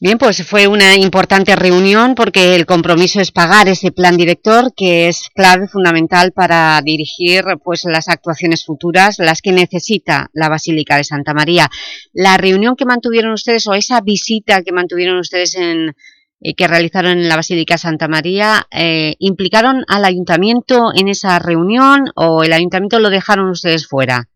Bien, pues fue una importante reunión porque el compromiso es pagar ese plan director que es clave, fundamental para dirigir pues, las actuaciones futuras, las que necesita la Basílica de Santa María. La reunión que mantuvieron ustedes o esa visita que mantuvieron ustedes en, eh, que realizaron en la Basílica de Santa María, eh, ¿implicaron al Ayuntamiento en esa reunión o el Ayuntamiento lo dejaron ustedes fuera?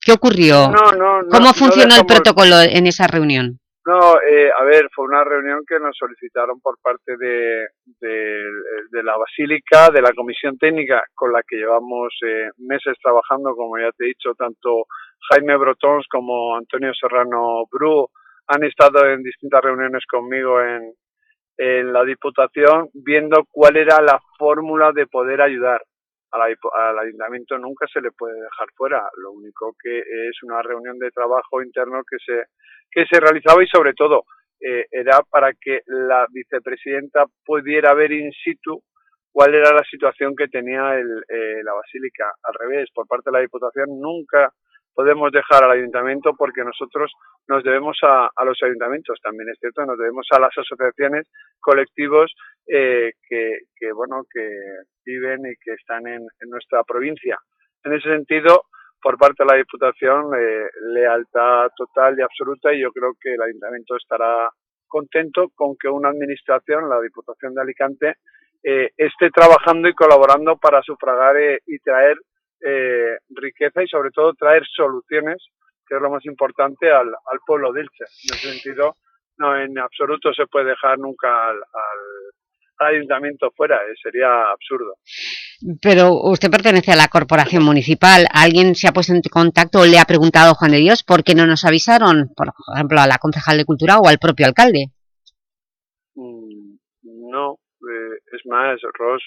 ¿Qué ocurrió? No, no, no, ¿Cómo funcionó el protocolo en esa reunión? No, eh, a ver, fue una reunión que nos solicitaron por parte de, de, de la Basílica, de la Comisión Técnica, con la que llevamos eh, meses trabajando, como ya te he dicho, tanto Jaime Brotons como Antonio Serrano Bru han estado en distintas reuniones conmigo en, en la Diputación, viendo cuál era la fórmula de poder ayudar. Al ayuntamiento nunca se le puede dejar fuera, lo único que es una reunión de trabajo interno que se que se realizaba y sobre todo eh, era para que la vicepresidenta pudiera ver in situ cuál era la situación que tenía el, eh, la basílica. Al revés, por parte de la Diputación nunca podemos dejar al ayuntamiento porque nosotros nos debemos a, los ayuntamientos, también es cierto, nos debemos a las asociaciones, colectivos eh, que, que, bueno, que viven y que están en, en nuestra provincia. En ese sentido, por parte de la Diputación, eh, lealtad total y absoluta y yo creo que el Ayuntamiento estará contento con que una administración, la Diputación de Alicante, eh, esté trabajando y colaborando para sufragar eh, y traer eh, riqueza y sobre todo traer soluciones, que es lo más importante, al, al pueblo de Elche. En ese sentido, no en absoluto se puede dejar nunca al, al- ayuntamiento fuera, eh, sería absurdo. Pero usted pertenece a la corporación municipal. ¿Alguien se ha puesto en contacto o le ha preguntado Juan de Dios por qué no nos avisaron, por ejemplo, a la concejal de Cultura o al propio alcalde? Mm, No, eh, es más, Ross,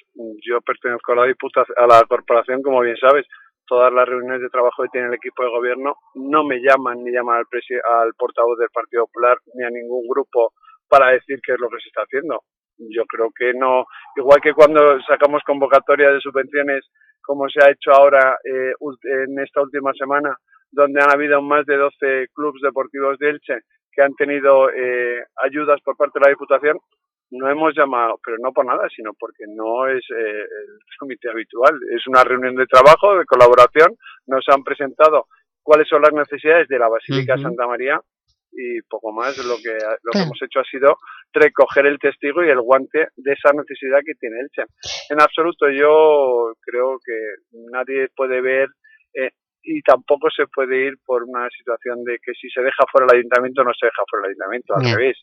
yo pertenezco a la Diputación, a la corporación, como bien sabes, todas las reuniones de trabajo que tiene el equipo de gobierno no me llaman ni llaman al, al portavoz del Partido Popular ni a ningún grupo para decir qué es lo que se está haciendo. yo creo que no, igual que cuando sacamos convocatoria de subvenciones, como se ha hecho ahora eh, en esta última semana, donde han habido más de 12 clubes deportivos de Elche que han tenido eh, ayudas por parte de la Diputación, no hemos llamado, pero no por nada, sino porque no es eh, el comité habitual. Es una reunión de trabajo, de colaboración. Nos han presentado cuáles son las necesidades de la Basílica. Santa María y poco más. Lo que, lo que hemos hecho ha sido recoger el testigo y el guante de esa necesidad que tiene Elche. En absoluto, yo creo que nadie puede ver eh, y tampoco se puede ir por una situación de que si se deja fuera el ayuntamiento no se deja fuera el ayuntamiento, al revés.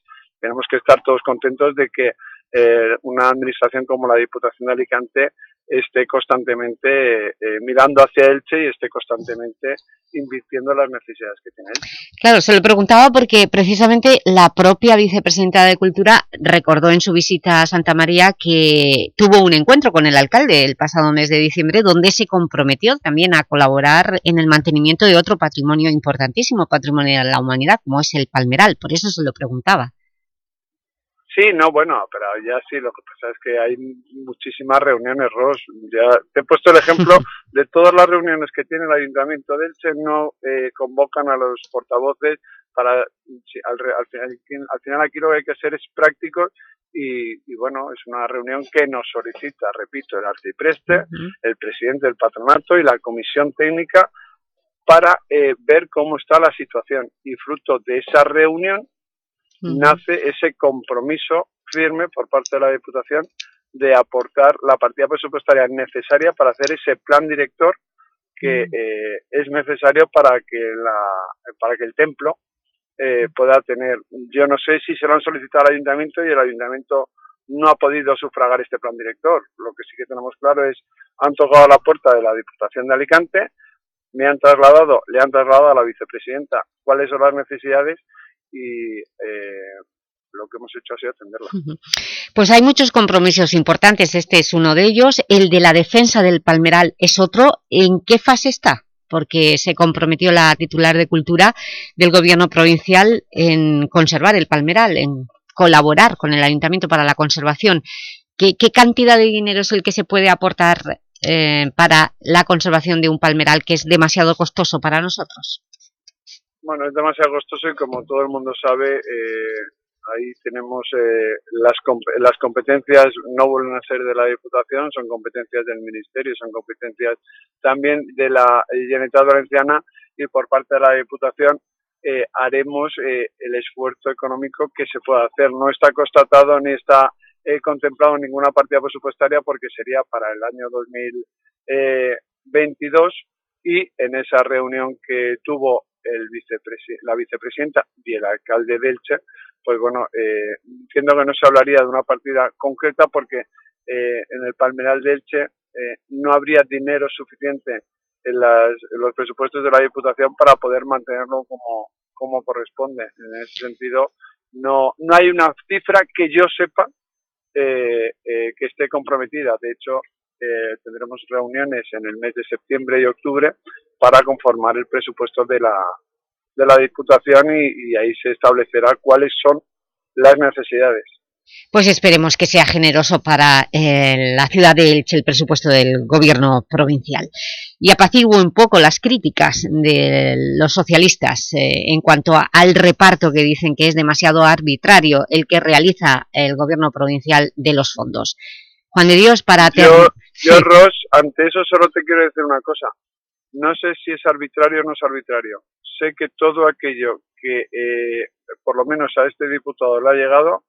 Tenemos que estar todos contentos de que eh, una administración como la Diputación de Alicante esté constantemente eh, mirando hacia Elche y esté constantemente invirtiendo en las necesidades que tiene Elche. Claro, se lo preguntaba porque precisamente la propia vicepresidenta de Cultura recordó en su visita a Santa María que tuvo un encuentro con el alcalde el pasado mes de diciembre donde se comprometió también a colaborar en el mantenimiento de otro patrimonio importantísimo, patrimonio de la humanidad, como es el Palmeral. Por eso se lo preguntaba. Sí, no, bueno, pero ya sí, lo que pasa es que hay muchísimas reuniones, Ross. Ya te he puesto el ejemplo de todas las reuniones que tiene el Ayuntamiento de Elche, no eh, convocan a los portavoces para, sí, al, al, final, al final aquí lo que hay que hacer es práctico y, y bueno, es una reunión que nos solicita, repito, el arcipreste, el presidente del patronato y la comisión técnica para eh, ver cómo está la situación y fruto de esa reunión nace ese compromiso firme por parte de la Diputación de aportar la partida presupuestaria necesaria para hacer ese plan director que eh, es necesario para que la para que el templo eh, pueda tener yo no sé si se lo han solicitado al ayuntamiento y el ayuntamiento no ha podido sufragar este plan director. Lo que sí que tenemos claro es han tocado a la puerta de la Diputación de Alicante me han trasladado le han trasladado a la vicepresidenta cuáles son las necesidades y eh, lo que hemos hecho ha sido atenderlas. Pues hay muchos compromisos importantes, este es uno de ellos. El de la defensa del Palmeral es otro. ¿En qué fase está? Porque se comprometió la titular de Cultura del Gobierno provincial en conservar el Palmeral, en colaborar con el Ayuntamiento para la conservación. ¿Qué, qué cantidad de dinero es el que se puede aportar eh, para la conservación de un palmeral que es demasiado costoso para nosotros? Bueno, es demasiado costoso y como todo el mundo sabe, eh, ahí tenemos eh, las, comp- las competencias no vuelven a ser de la Diputación, son competencias del Ministerio, son competencias también de la Generalitat Valenciana y por parte de la Diputación eh, haremos eh, el esfuerzo económico que se pueda hacer. No está constatado ni está eh, contemplado ninguna partida presupuestaria porque sería para el año 2022 y en esa reunión que tuvo el vicepresi- la vicepresidenta y el alcalde de Elche, pues bueno, eh, entiendo que no se hablaría de una partida concreta porque eh, en el Palmeral de Elche eh, no habría dinero suficiente en, las, en los presupuestos de la Diputación para poder mantenerlo como, como corresponde. En ese sentido, no, no hay una cifra que yo sepa eh, eh, que esté comprometida. De hecho, eh, tendremos reuniones en el mes de septiembre y octubre para conformar el presupuesto de la, de la Diputación y, ahí se establecerá cuáles son las necesidades. Pues esperemos que sea generoso para eh, la ciudad de Elche el presupuesto del gobierno provincial. Y apaciguo un poco las críticas de los socialistas eh, en cuanto a- al reparto que dicen que es demasiado arbitrario el que realiza el gobierno provincial de los fondos. Juan de Dios, para... Yo, yo. Ross, ante eso solo te quiero decir una cosa. No sé si es arbitrario o no es arbitrario. Sé que todo aquello que eh, por lo menos a este diputado le ha llegado,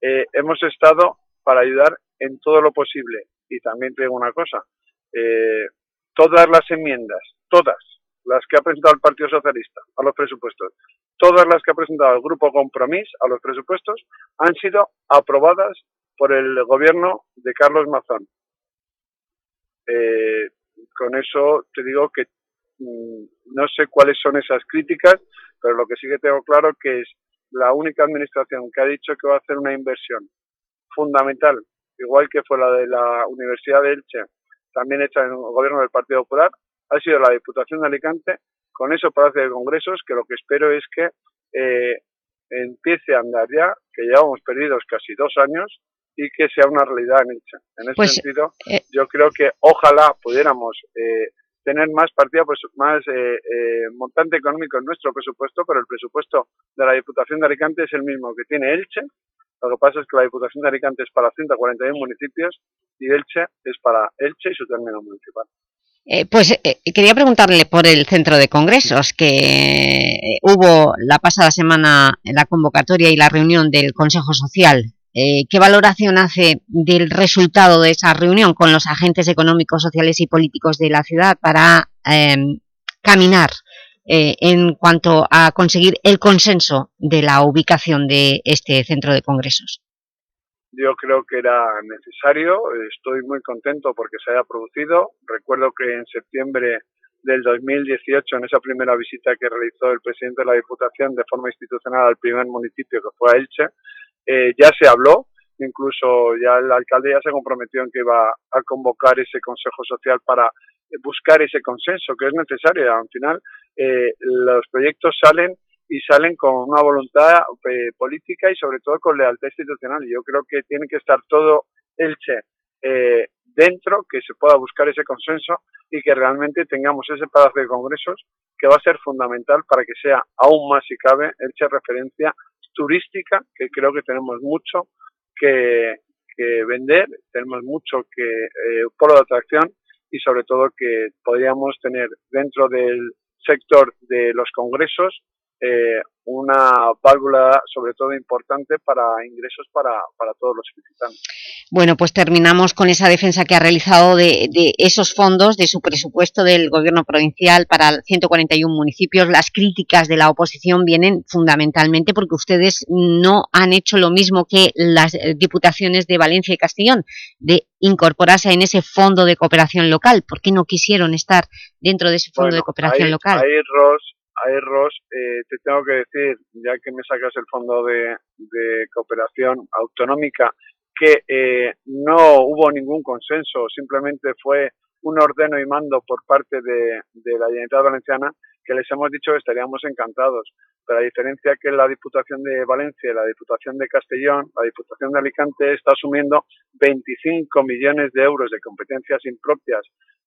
eh, hemos estado para ayudar en todo lo posible. Y también te digo una cosa, eh, todas las enmiendas, todas las que ha presentado el Partido Socialista a los presupuestos, todas las que ha presentado el Grupo Compromís a los presupuestos, han sido aprobadas por el gobierno de Carlos Mazón. Eh, con eso te digo que mm, no sé cuáles son esas críticas, pero lo que sí que tengo claro que es la única administración que ha dicho que va a hacer una inversión fundamental, igual que fue la de la Universidad de Elche, también hecha en el gobierno del Partido Popular, ha sido la Diputación de Alicante, con eso Palacio de Congresos, que lo que espero es que eh, empiece a andar ya, que llevamos perdidos casi dos años, y que sea una realidad en Elche. En ese Pues, sentido, eh, yo creo que ojalá pudiéramos eh, tener más partida, pues más eh, eh, montante económico en nuestro presupuesto, pero el presupuesto de la Diputación de Alicante es el mismo que tiene Elche. Lo que pasa es que la Diputación de Alicante es para 141 municipios y Elche es para Elche y su término municipal. Eh, pues eh, quería preguntarle por el centro de congresos, que eh, hubo la pasada semana la convocatoria y la reunión del Consejo Social. Eh, ¿Qué valoración hace del resultado de esa reunión con los agentes económicos, sociales y políticos de la ciudad para em, caminar eh, en cuanto a conseguir el consenso de la ubicación de este centro de congresos? Yo creo que era necesario, estoy muy contento porque se haya producido. Recuerdo que en septiembre del 2018, en esa primera visita que realizó el presidente de la Diputación de forma institucional al primer municipio que fue a Elche, eh, ya se habló, incluso ya el alcalde ya se comprometió en que iba a convocar ese Consejo Social para buscar ese consenso que es necesario. Al final, eh, los proyectos salen y salen con una voluntad eh, política y sobre todo con lealtad institucional. Yo creo que tiene que estar todo Elche eh, dentro, que se pueda buscar ese consenso y que realmente tengamos ese pedazo de congresos que va a ser fundamental para que sea aún más, si cabe, Elche referencia turística, que creo que tenemos mucho que, vender, tenemos mucho que eh, polo de atracción y sobre todo que podríamos tener dentro del sector de los congresos eh, una válvula sobre todo importante para ingresos para, para todos los visitantes. Bueno, pues terminamos con esa defensa que ha realizado de, de, esos fondos, de su presupuesto del Gobierno provincial para 141 municipios. Las críticas de la oposición vienen fundamentalmente porque ustedes no han hecho lo mismo que las diputaciones de Valencia y Castellón, de incorporarse en ese fondo de cooperación local. ¿Por qué no quisieron estar dentro de ese fondo bueno, de cooperación ahí, local? Ahí, Ros, ahí, Ros eh, te tengo que decir, ya que me sacas el fondo de, cooperación autonómica, que eh, no hubo ningún consenso, simplemente fue un ordeno y mando por parte de, de la Generalitat Valenciana que les hemos dicho que estaríamos encantados. Pero a diferencia que la Diputación de Valencia y la Diputación de Castellón, la Diputación de Alicante está asumiendo 25 millones de euros de competencias impropias,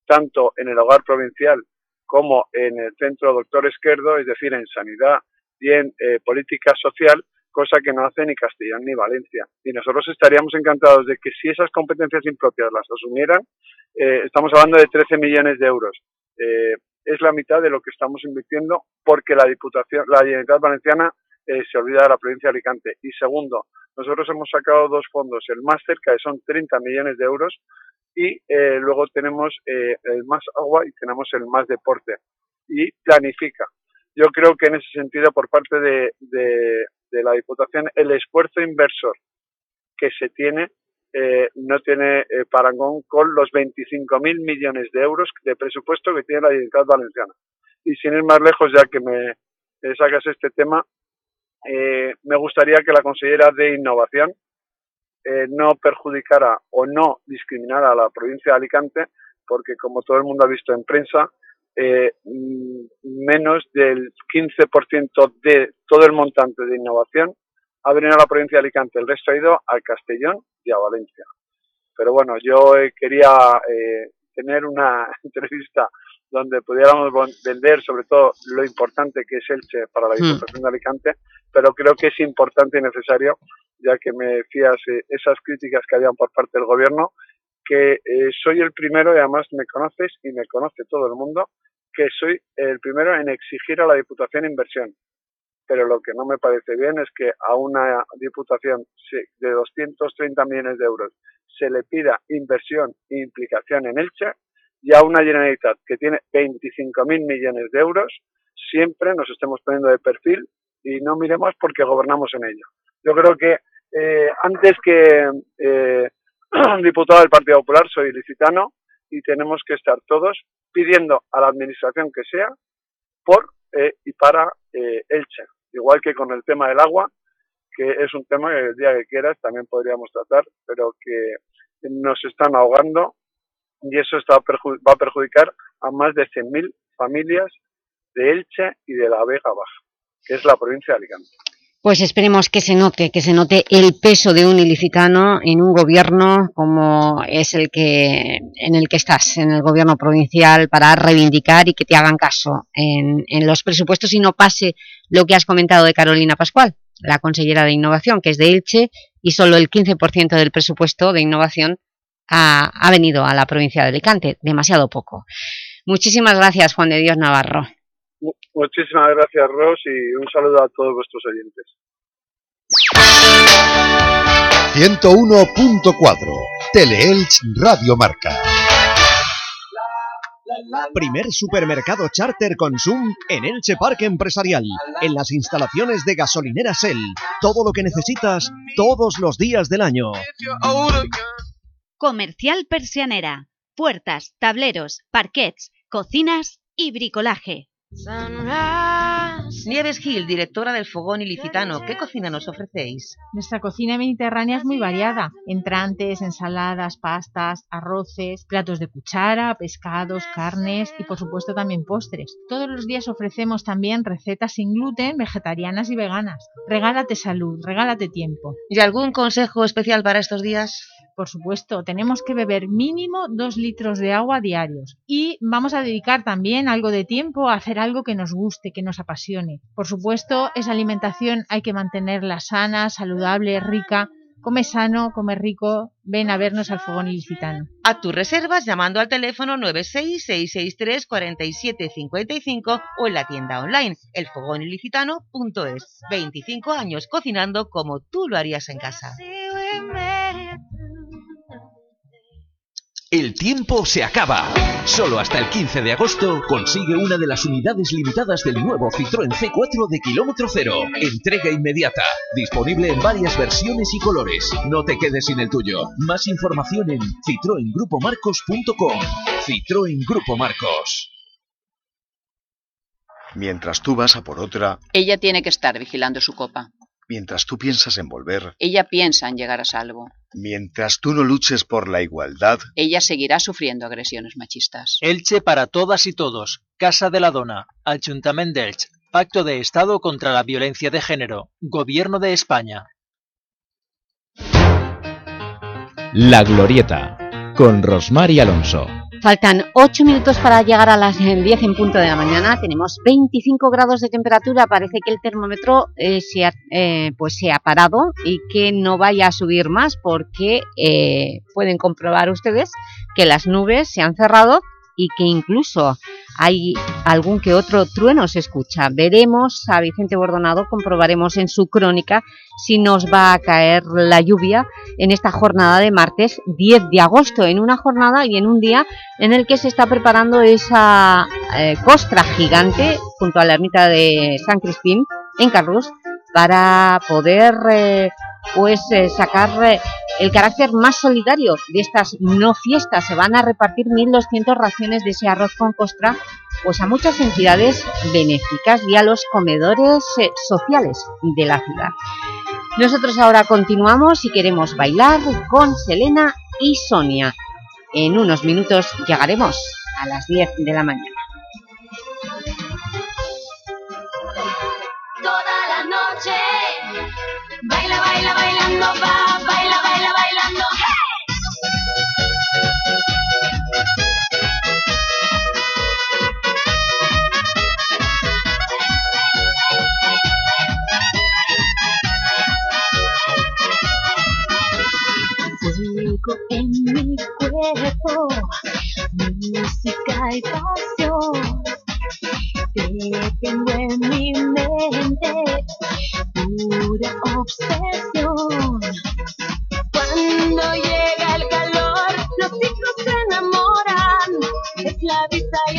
tanto en el hogar provincial como en el centro doctor Esquerdo, es decir, en sanidad y en eh, política social, cosa que no hace ni Castellón ni Valencia. Y nosotros estaríamos encantados de que si esas competencias impropias las asumieran, eh, estamos hablando de 13 millones de euros. Eh, es la mitad de lo que estamos invirtiendo porque la Diputación, la Generalitat Valenciana eh, se olvida de la provincia de Alicante. Y segundo, nosotros hemos sacado dos fondos, el más cerca que son 30 millones de euros y eh, luego tenemos eh, el más agua y tenemos el más deporte. Y planifica. Yo creo que en ese sentido, por parte de, de, de la Diputación, el esfuerzo inversor que se tiene eh, no tiene eh, parangón con los 25.000 millones de euros de presupuesto que tiene la Generalitat Valenciana. Y sin ir más lejos, ya que me eh, sacas este tema, eh, me gustaría que la consellera de Innovación eh, no perjudicara o no discriminara a la provincia de Alicante, porque como todo el mundo ha visto en prensa, eh, menos del 15% de todo el montante de innovación ha venido a la provincia de Alicante, el resto ha ido a Castellón y a Valencia. Pero bueno, yo eh, quería eh, tener una entrevista donde pudiéramos vender sobre todo lo importante que es Elche para la Diputación mm. de Alicante, pero creo que es importante y necesario, ya que me eh, esas críticas que habían por parte del gobierno, que eh, soy el primero, y además me conoces y me conoce todo el mundo, que soy el primero en exigir a la Diputación inversión pero lo que no me parece bien es que a una diputación de 230 millones de euros se le pida inversión e implicación en Elche y a una Generalitat que tiene 25.000 millones de euros siempre nos estemos poniendo de perfil y no miremos porque gobernamos en ello. Yo creo que eh, antes que eh, diputado del Partido Popular soy licitano y tenemos que estar todos pidiendo a la administración que sea por eh, y para eh, Elche igual que con el tema del agua, que es un tema que el día que quieras también podríamos tratar, pero que nos están ahogando y eso está va a perjudicar a más de 100.000 familias de Elche y de la Vega Baja, que es la provincia de Alicante. Pues esperemos que se note, que se note el peso de un ilicitano en un gobierno como es el que en el que estás, en el gobierno provincial, para reivindicar y que te hagan caso en, en los presupuestos y no pase lo que has comentado de Carolina Pascual, la consellera de Innovación, que es de Elche, y solo el 15% del presupuesto de innovación ha, ha venido a la provincia de Alicante, demasiado poco. Muchísimas gracias, Juan de Dios Navarro. Muchísimas gracias, Ros, y un saludo a todos vuestros oyentes. 101.4 Teleelch Radio Marca. Primer supermercado charter Consum en Elche Parque Empresarial, en las instalaciones de gasolinera Shell. Todo lo que necesitas todos los días del año. Comercial Persianera. Puertas, tableros, parquets, cocinas y bricolaje. Nieves Gil, directora del Fogón Ilicitano, ¿qué cocina nos ofrecéis? Nuestra cocina mediterránea es muy variada. Entrantes, ensaladas, pastas, arroces, platos de cuchara, pescados, carnes y por supuesto también postres. Todos los días ofrecemos también recetas sin gluten, vegetarianas y veganas. Regálate salud, regálate tiempo. ¿Y algún consejo especial para estos días? Por supuesto, tenemos que beber mínimo dos litros de agua diarios y vamos a dedicar también algo de tiempo a hacer algo que nos guste, que nos apasione. Por supuesto, esa alimentación hay que mantenerla sana, saludable, rica. Come sano, come rico, ven a vernos al Fogón Ilicitano. A tus reservas llamando al teléfono 966634755 o en la tienda online elfogonilicitano.es. 25 años cocinando como tú lo harías en casa. El tiempo se acaba. Solo hasta el 15 de agosto consigue una de las unidades limitadas del nuevo Citroën C4 de kilómetro cero. Entrega inmediata. Disponible en varias versiones y colores. No te quedes sin el tuyo. Más información en citroengrupomarcos.com. Citroën Grupo Marcos. Mientras tú vas a por otra, Ella tiene que estar vigilando su copa. Mientras tú piensas en volver, Ella piensa en llegar a salvo. mientras tú no luches por la igualdad, Ella seguirá sufriendo agresiones machistas. Elche para todas y todos. Casa de la Dona. Ayuntament d'Elche. Pacto de Estado contra la Violencia de Género. Gobierno de España. La Glorieta, con Rosmar y Alonso. Faltan 8 minutos para llegar a las 10 en punto de la mañana. Tenemos 25 grados de temperatura. Parece que el termómetro eh, se, ha, eh, pues se ha parado y que no vaya a subir más porque eh, pueden comprobar ustedes que las nubes se han cerrado y que incluso hay algún que otro trueno se escucha. Veremos a Vicente Bordonado, comprobaremos en su crónica si nos va a caer la lluvia en esta jornada de martes 10 de agosto, en una jornada y en un día en el que se está preparando esa eh, costra gigante junto a la ermita de San Crispín en Carrús para poder eh, pues eh, sacar eh, el carácter más solidario de estas no fiestas. Se van a repartir 1.200 raciones de ese arroz con costra pues a muchas entidades benéficas y a los comedores eh, sociales de la ciudad. Nosotros ahora continuamos y queremos bailar con Selena y Sonia. En unos minutos llegaremos a las 10 de la mañana. toda la noche. Baila, baila, bailando, va, baila, baila, bailando. Fuego en mi cuerpo, música y pasión. Te tengo en mi mente, pura obsesión. Cuando llega el calor, los hijos se enamoran. Es la vista y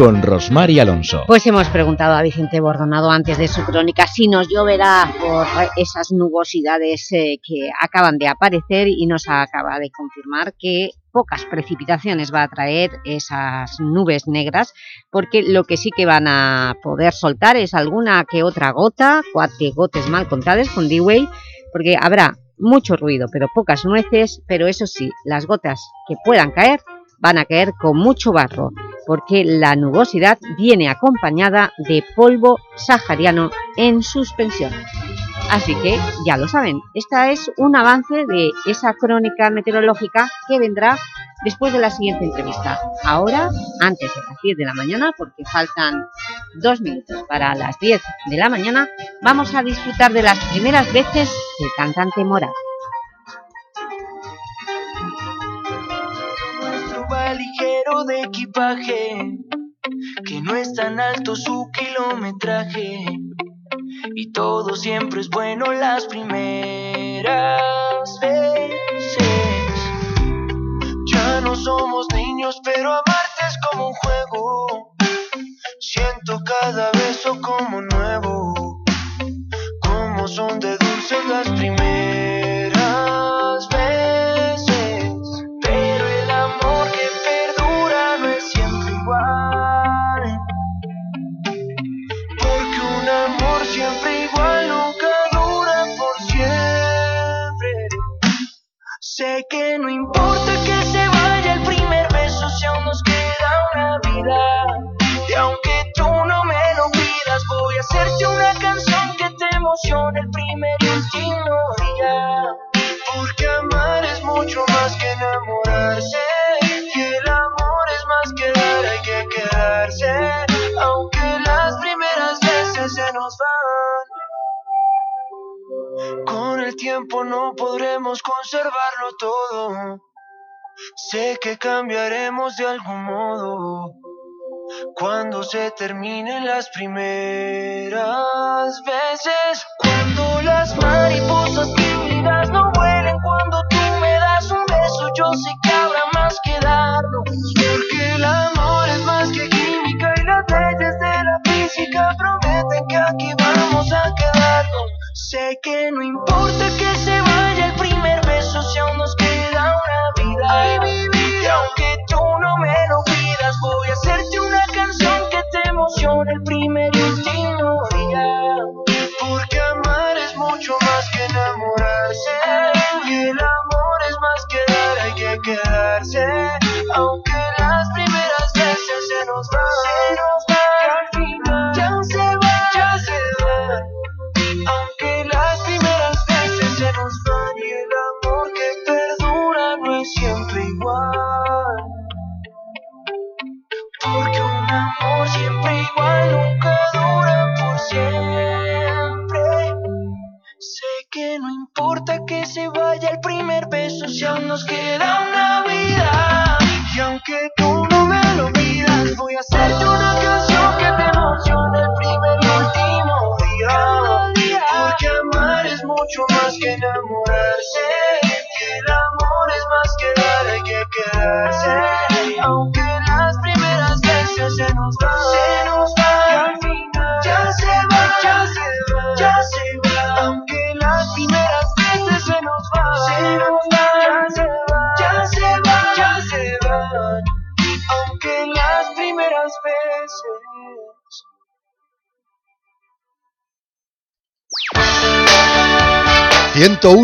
con Rosmar y Alonso. Pues hemos preguntado a Vicente Bordonado antes de su crónica si nos lloverá por esas nubosidades eh, que acaban de aparecer y nos acaba de confirmar que pocas precipitaciones va a traer esas nubes negras porque lo que sí que van a poder soltar es alguna que otra gota, cuatro gotes mal contadas con D-Way, porque habrá mucho ruido pero pocas nueces, pero eso sí, las gotas que puedan caer van a caer con mucho barro, porque la nubosidad viene acompañada de polvo sahariano en suspensión. Así que ya lo saben, esta es un avance de esa crónica meteorológica que vendrá después de la siguiente entrevista. Ahora, antes de las 10 de la mañana, porque faltan dos minutos para las 10 de la mañana, vamos a disfrutar de las primeras veces del cantante Morat. Ligero de equipaje, que no es tan alto su kilometraje. Y todo siempre es bueno las primeras veces. Ya no somos niños, pero amarte es como un juego. Siento cada beso como nuevo, como son de dulces las primeras Sé que no importa que se vaya el primer beso si aún nos queda una vida. Y aunque tú no me lo pidas, voy a hacerte una canción que te emocione el primer y último día. el tiempo no podremos conservarlo todo. Sé que cambiaremos de algún modo cuando se terminen las primeras veces. Cuando las mariposas tímidas no vuelen, cuando tú me das un beso, yo sé que habrá más que darnos. Porque el amor es más que química y las leyes de la física prometen que aquí vamos a quedar no importa que se vaya el primer beso si aún nos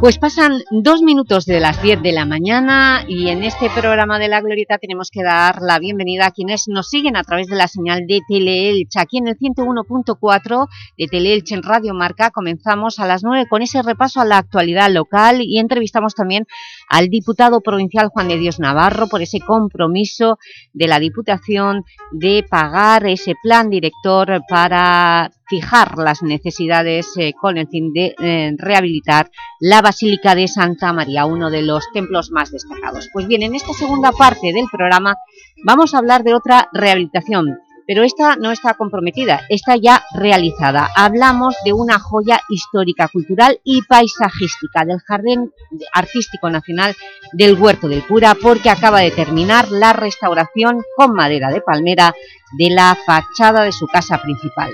Pues pasan dos minutos de las 10 de la mañana y en este programa de La Glorieta tenemos que dar la bienvenida a quienes nos siguen a través de la señal de Teleelch. Aquí en el 101.4 de Teleelch en Radio Marca comenzamos a las 9 con ese repaso a la actualidad local y entrevistamos también al diputado provincial Juan de Dios Navarro por ese compromiso de la Diputación de pagar ese plan director para fijar las necesidades eh, con el fin de eh, rehabilitar la Basílica de Santa María, uno de los templos más destacados. Pues bien, en esta segunda parte del programa vamos a hablar de otra rehabilitación, pero esta no está comprometida, está ya realizada. Hablamos de una joya histórica, cultural y paisajística del Jardín Artístico Nacional del Huerto del Cura, porque acaba de terminar la restauración con madera de palmera de la fachada de su casa principal.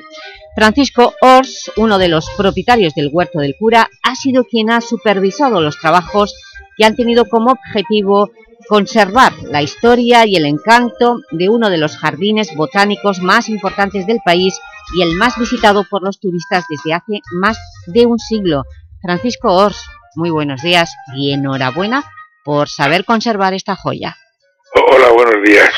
Francisco Ors, uno de los propietarios del Huerto del Cura, ha sido quien ha supervisado los trabajos que han tenido como objetivo conservar la historia y el encanto de uno de los jardines botánicos más importantes del país y el más visitado por los turistas desde hace más de un siglo. Francisco Ors, muy buenos días y enhorabuena por saber conservar esta joya. Hola, buenos días.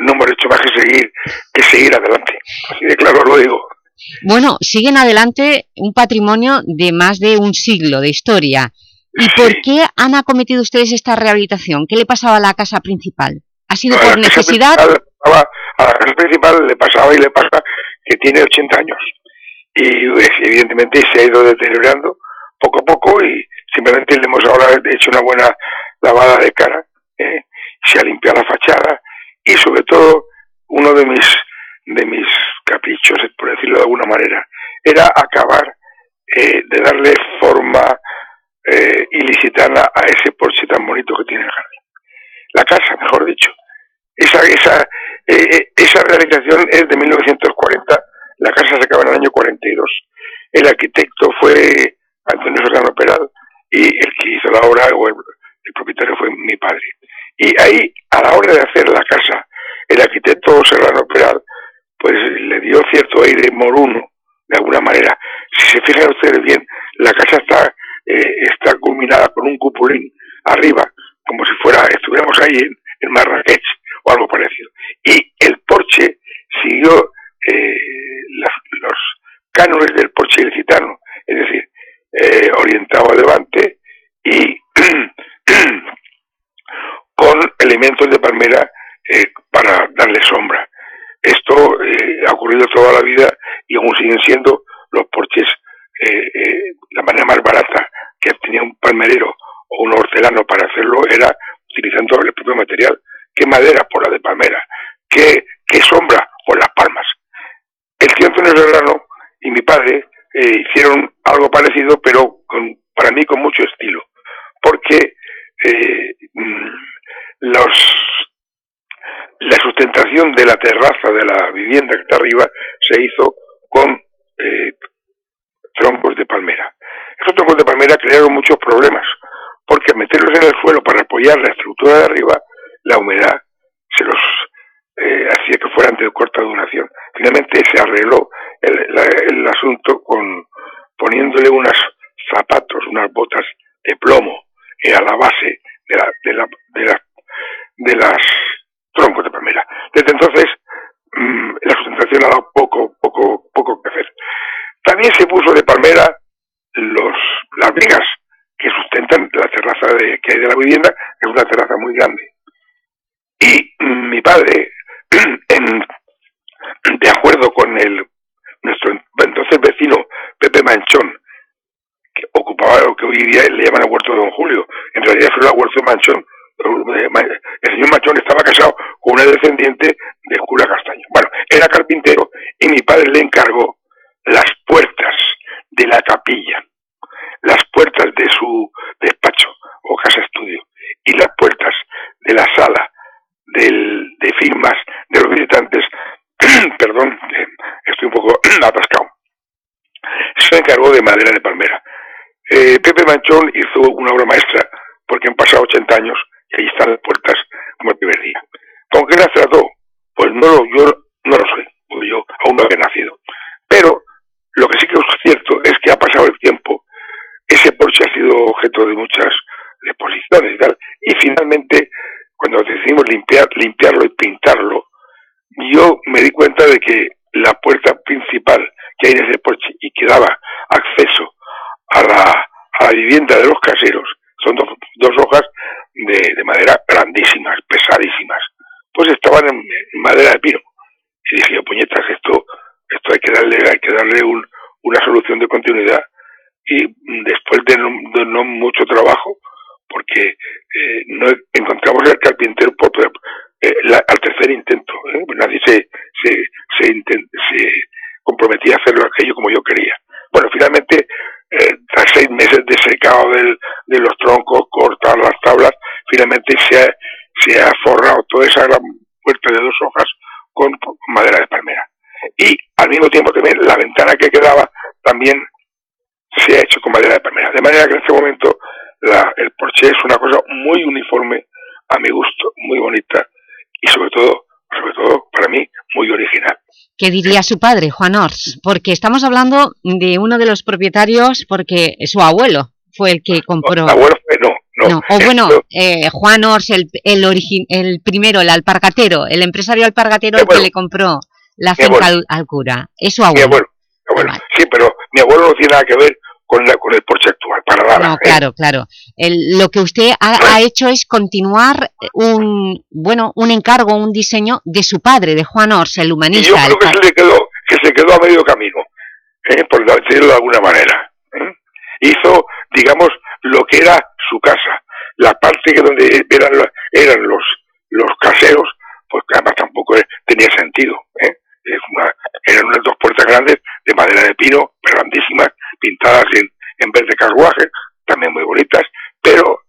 No hemos hecho más que seguir, que seguir adelante. Así de claro lo digo. Bueno, siguen adelante un patrimonio de más de un siglo de historia. ¿Y por qué han acometido ustedes esta rehabilitación? ¿Qué le pasaba a la casa principal? ¿Ha sido por necesidad? pasaba- a la casa principal le pasaba y le pasa que tiene 80 años. Y pues, evidentemente se ha ido deteriorando poco a poco y simplemente le hemos ahora hecho una buena lavada de cara. ¿eh? Se ha limpiado la fachada y sobre todo uno de mis de mis caprichos, por decirlo de alguna manera, era acabar eh, de darle forma eh, ilicitana a ese porche tan bonito que tiene el jardín. La casa, mejor dicho. Esa, esa, eh, eh, esa realización es de 1940, la casa se acaba en el año 42. El arquitecto fue Antonio Serrano Peral y el que hizo la obra, o el, el propietario fue mi padre. Y ahí, a la hora de hacer la casa, el arquitecto Serrano Peral, pues le dio cierto aire moruno, de alguna manera. Si se fijan ustedes bien, la casa está, eh, está culminada con un cupulín arriba, como si fuera, estuviéramos ahí en, en Marrakech o algo parecido. Y el porche siguió eh, las- los cánones del porche ilicitano, es decir, eh, orientado a levante y con elementos de palmera eh, para darle sombra. Esto eh, ha ocurrido toda la vida y aún siguen siendo los porches eh, la manera más barata que tenía un palmerero o un hortelano para hacerlo era utilizando el propio material. ¿Qué madera? Por la de palmera. ¿Qué, sombra? Por las palmas. El tío Antonio Serrano y mi padre hicieron algo parecido, pero con, para mí con mucho estilo. Porque mm, los, la sustentación de la terraza de la vivienda que está arriba se hizo con eh, troncos de palmera. Esos troncos de palmera crearon muchos problemas, porque meterlos en el suelo para apoyar la estructura de arriba, la humedad se los eh, hacía que fueran de corta duración. Finalmente se arregló el, la- el asunto con poniéndole unos zapatos, unas botas de plomo eh, a la base de, la, de, la, de, la- de las troncos de palmera. Desde entonces mm, la sustentación ha dado poco, poco, poco que hacer. También se puso de palmera los, las vigas que sustentan la terraza de, que hay de la vivienda, que es una terraza muy grande. Y mm, mi padre, en, de acuerdo con el nuestro entonces vecino Pepe Manchón, que ocupaba lo que hoy día le llaman el huerto de Don Julio, en realidad fue el huerto de Manchón. Eh, El señor Manchón estaba casado con una descendiente del cura Castaño. Bueno, era carpintero y mi padre le encargó las puertas de la capilla, las puertas de su despacho o casa estudio y las puertas de la sala del, de firmas de los visitantes, perdón, eh, estoy un poco atascado, se encargó de madera de palmera. Eh, Pepe Manchón hizo una obra maestra porque han pasado 80 años y ahí están las puertas como el primer día. ¿Con qué las trató? Pues no lo, yo no lo sé, porque yo aún no había nacido. Pero lo que sí que es cierto es que ha pasado el tiempo, ese porche ha sido objeto de muchas exposiciones y tal, y finalmente cuando decidimos limpiar, limpiarlo y pintarlo, yo me di cuenta de que la puerta principal que hay en ese porche y que daba acceso a la, a la vivienda de los caseros son dos, dos hojas de, de madera grandísimas, pesadísimas. Pues estaban en, en madera de pino. Y dije, yo, puñetas, esto, esto hay que darle, hay que darle un- una solución de continuidad. Y después de no, de no mucho trabajo, porque eh, no encontramos el carpintero por, eh, la- al tercer intento. ¿eh? Nadie se, se, se, inten- se comprometía a hacerlo aquello como yo quería. Bueno, finalmente, eh, tras seis meses de secado de los troncos, cortar las tablas, finalmente se ha, se ha forrado toda esa gran puerta de dos hojas con, madera de palmera. Y al mismo tiempo también la ventana que quedaba también se ha hecho con madera de palmera. De manera que en este momento el porche es una cosa muy uniforme, a mi gusto, muy bonita y sobre todo, sobre todo para mí, muy original. ¿Qué diría su padre, Juan Ors? Porque estamos hablando de uno de los propietarios, porque su abuelo fue el que compró... Abuelo fue, no, no. No, o bueno, eh, Juan Ors, el, el, primero, el alpargatero, el empresario alpargatero el que le compró la finca al, al cura. Es su mi abuelo. abuelo, mi abuelo. Sí, pero mi abuelo no tiene nada que ver con, la, con el porche actual, para nada. No, ¿eh? claro, claro. El- lo que usted ha, ha hecho es continuar un, bueno, un encargo, un diseño de su padre, de Juan Ors, el Y yo humanista. creo que se le quedó, que se quedó a medio camino, ¿eh? por decirlo de alguna manera. ¿eh? Hizo, digamos, lo que era su casa. La parte que donde eran, eran los, los caseros, pues además tampoco tenía sentido. ¿eh? Una, eran unas dos puertas grandes de madera de pino, grandísimas, pintadas en, en verde carruaje, también muy bonitas, pero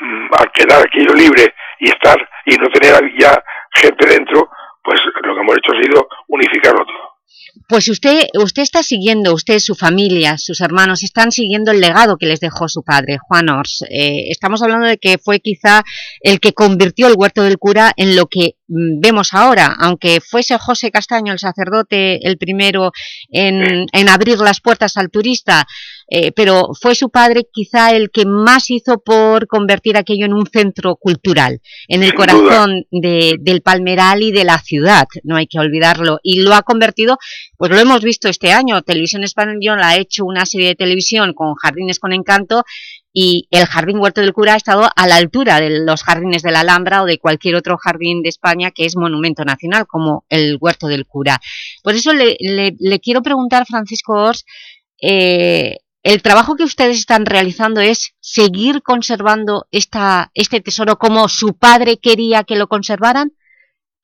mm, al quedar aquello libre y estar y no tener ya gente dentro, pues lo que hemos hecho ha sido unificarlo todo. Pues usted, usted está siguiendo, usted, su familia, sus hermanos, están siguiendo el legado que les dejó su padre, Juan Ors. Eh, estamos hablando de que fue quizá el que convirtió el Huerto del Cura en lo que mm, vemos ahora, aunque fuese José Castaño, el sacerdote, el primero en, en abrir las puertas al turista, eh, pero fue su padre quizá el que más hizo por convertir aquello en un centro cultural, en el Sin corazón de- del Palmeral y de la ciudad, no hay que olvidarlo, y lo ha convertido, pues lo hemos visto este año, Televisión Española ha hecho una serie de televisión con Jardines con Encanto y el Jardín Huerto del Cura ha estado a la altura de los jardines de la Alhambra o de cualquier otro jardín de España que es monumento nacional, como el Huerto del Cura. Por eso le, le- le quiero preguntar, Francisco Ors, eh, el trabajo que ustedes están realizando es seguir conservando esta, este tesoro como su padre quería que lo conservaran,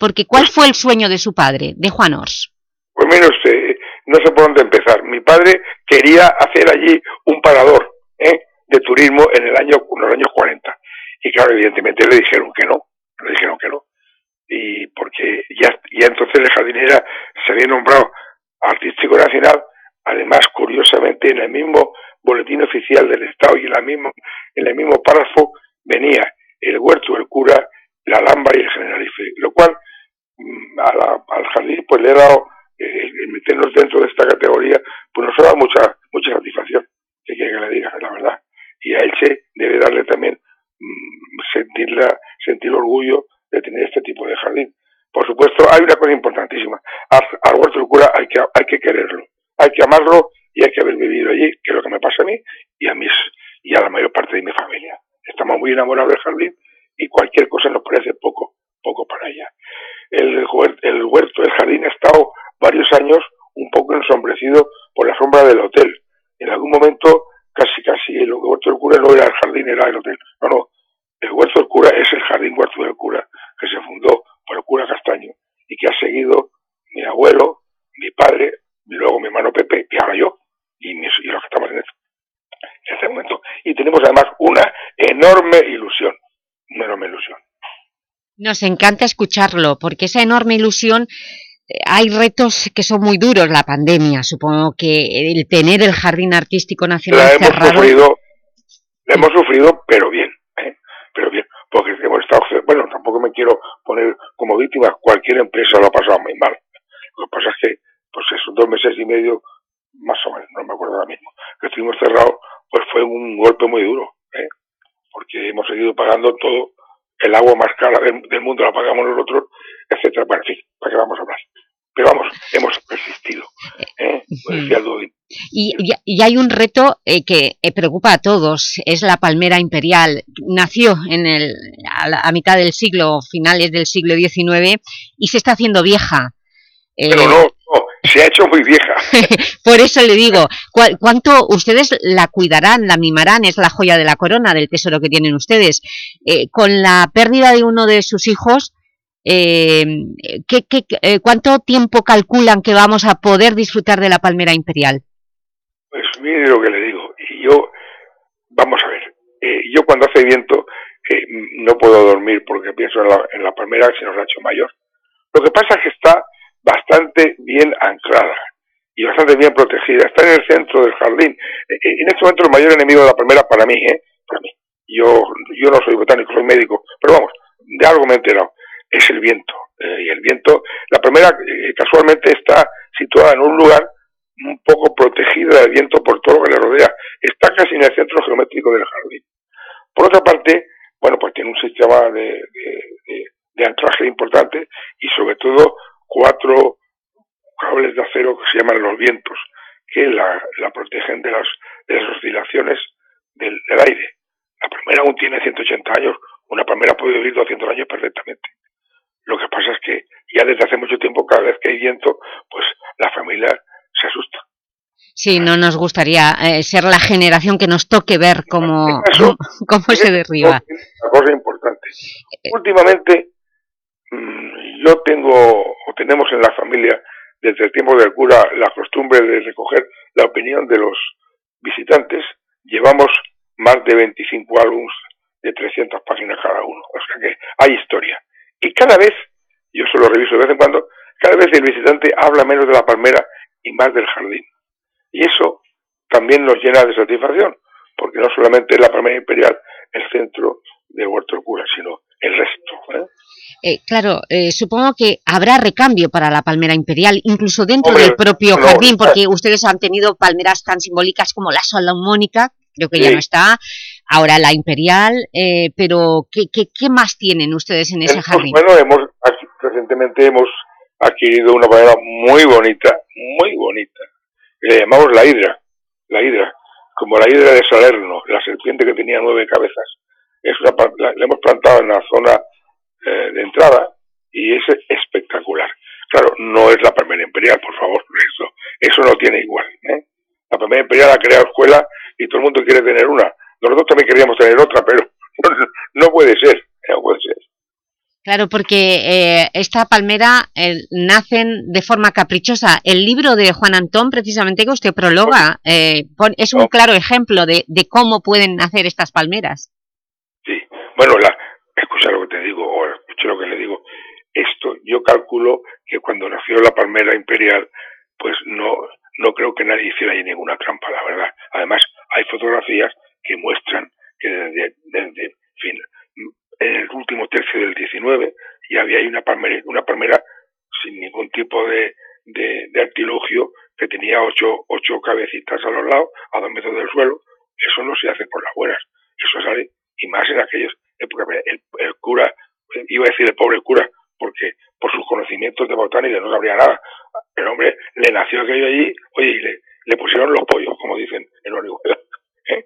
porque ¿cuál fue el sueño de su padre, de Juan Ors? Pues menos, eh, no sé por dónde empezar. Mi padre quería hacer allí un parador ¿eh? de turismo en el año, en los años 40. Y claro, evidentemente le dijeron que no, le dijeron que no. Y porque ya, entonces el jardinera se había nombrado artístico nacional, además, curiosamente, en el mismo boletín oficial del Estado y en, la en el mismo párrafo venía el huerto, el cura, la Alhambra y el generalife, lo cual mm, al jardín pues le he dado eh, meternos dentro de esta categoría, pues nos dado mucha, mucha satisfacción, que quiere que le diga, la verdad. Y a Elche debe darle también mm, sentir, la, sentir orgullo de tener este tipo de jardín. Por supuesto, hay una cosa importantísima. Al, al huerto del cura hay que, hay que quererlo, hay que amarlo y hay que haber vivido allí, que es lo que me pasa a mí y a mis y a la mayor parte de mi familia. Estamos muy enamorados del jardín y cualquier cosa nos parece poco, poco para allá. El, huer- el huerto, el jardín ha estado varios años un poco ensombrecido por la sombra del hotel. En algún momento casi casi el huerto del cura no era el jardín, era el hotel. No, no. El huerto del cura es el jardín huerto del cura, que se fundó por el cura Castaño y que ha seguido mi abuelo, mi padre, y luego mi hermano Pepe, y ahora yo, y, mis- y los que estamos en este, en este momento. Y tenemos además una enorme ilusión, una enorme ilusión. Nos encanta escucharlo, porque esa enorme ilusión, eh, hay retos que son muy duros, la pandemia, supongo que el tener el Jardín Artístico Nacional La hemos cerrado... sufrido, la hemos sufrido, pero bien, ¿eh? pero bien, porque hemos estado, bueno, tampoco me quiero poner como víctima, cualquier empresa lo ha pasado muy mal. Lo que pasa es que, pues esos dos meses y medio, más o menos, no me acuerdo ahora mismo, que estuvimos cerrados, pues fue un golpe muy duro, ¿eh? porque hemos seguido pagando todo, el agua más cara del, del mundo la pagamos nosotros, etcétera, bueno, en fin, ¿para qué vamos a hablar? Pero vamos, hemos persistido, ¿eh? Ludwig. Y, y- y hay un reto eh, que eh, preocupa a todos, es la palmera imperial. Nació en el, a, la- a mitad del siglo, finales del siglo XIX, y se está haciendo vieja. Eh, Pero no, no, se ha hecho muy vieja. Por eso le digo, ¿cuál- ¿cuánto ustedes la cuidarán, la mimarán? Es la joya de la corona, del tesoro que tienen ustedes. Eh, con la pérdida de uno de sus hijos, eh, ¿qué- qué- eh, ¿cuánto tiempo calculan que vamos a poder disfrutar de la palmera imperial? Pues mire lo que le digo. Y yo, vamos a ver, eh, yo cuando hace viento no puedo dormir porque pienso en la, en la palmera que se nos ha hecho mayor. Lo que pasa es que está bastante bien anclada y bastante bien protegida. Está en el centro del jardín. Eh, eh, en este momento el mayor enemigo de la palmera para mí, ¿eh? Para mí. Yo, yo no soy botánico, soy médico, pero vamos, de algo me he enterado. Es el viento. Eh, y el viento, la palmera eh, casualmente está situada en un lugar un poco protegida del viento por todo lo que le rodea. Está casi en el centro geométrico del jardín. Por otra parte, bueno, pues tiene un sistema de- de- de anclaje importante y sobre todo cuatro cables de acero que se llaman los vientos, que la, la protegen de las, de las oscilaciones del, del aire. La palmera aún tiene 180 años, una palmera puede vivir 200 años perfectamente. Lo que pasa es que ya desde hace mucho tiempo, cada vez que hay viento, pues la familia se asusta. Sí, no nos gustaría eh, ser la generación que nos toque ver cómo, Eso- cómo se derriba. Una cosa importante. Últimamente, mm, yo tengo, o tenemos en la familia, desde el tiempo del cura, la costumbre de recoger la opinión de los visitantes. Llevamos más de 25 álbumes de 300 páginas cada uno. O sea que hay historia. Y cada vez, yo solo reviso de vez en cuando, cada vez el visitante habla menos de la palmera y más del jardín. Y eso también nos llena de satisfacción, porque no solamente es la palmera imperial el centro del huerto del cura, sino el resto. ¿eh? Eh, claro, eh, supongo que habrá recambio para la palmera imperial, incluso dentro Hombre, del propio no, jardín, porque ustedes han tenido palmeras tan simbólicas como la salomónica, creo que ya no está, ahora la imperial, eh, pero ¿qué, qué, qué más tienen ustedes en ese jardín? Bueno, hemos, aquí, recientemente hemos adquirido una palmera muy bonita, muy bonita. Le llamamos la hidra, la hidra, como la hidra de Salerno, la serpiente que tenía nueve cabezas. Es una, la, la hemos plantado en la zona eh, de entrada y es espectacular. Claro, no es la palmera imperial, por favor, eso, eso no tiene igual. ¿eh? La palmera imperial ha creado escuela y todo el mundo quiere tener una. Nosotros también queríamos tener otra, pero no, puede ser, no puede ser. Claro, porque eh, esta palmera eh, nacen de forma caprichosa. El libro de Juan Antón, precisamente, que usted prologa, eh, es un claro ejemplo de, de cómo pueden nacer estas palmeras. Bueno, la, escucha lo que te digo, o escucha lo que le digo. Esto, yo calculo que cuando nació la palmera imperial, pues no, no creo que nadie hiciera ahí ninguna trampa, la verdad. Además, hay fotografías que muestran que desde, desde fin, en el último tercio del 19 ya había ahí una palmera, una palmera sin ningún tipo de, de, de artilugio que tenía ocho, ocho cabecitas a los lados, a dos metros del suelo. Eso no se hace por las buenas. Eso sale, y más en aquellos épocas. El, el cura, iba a decir el pobre cura, porque por sus conocimientos de botánica no sabría nada. El hombre le nació aquello allí, oye, y le, le pusieron los pollos, como dicen en Orihuela. ¿eh?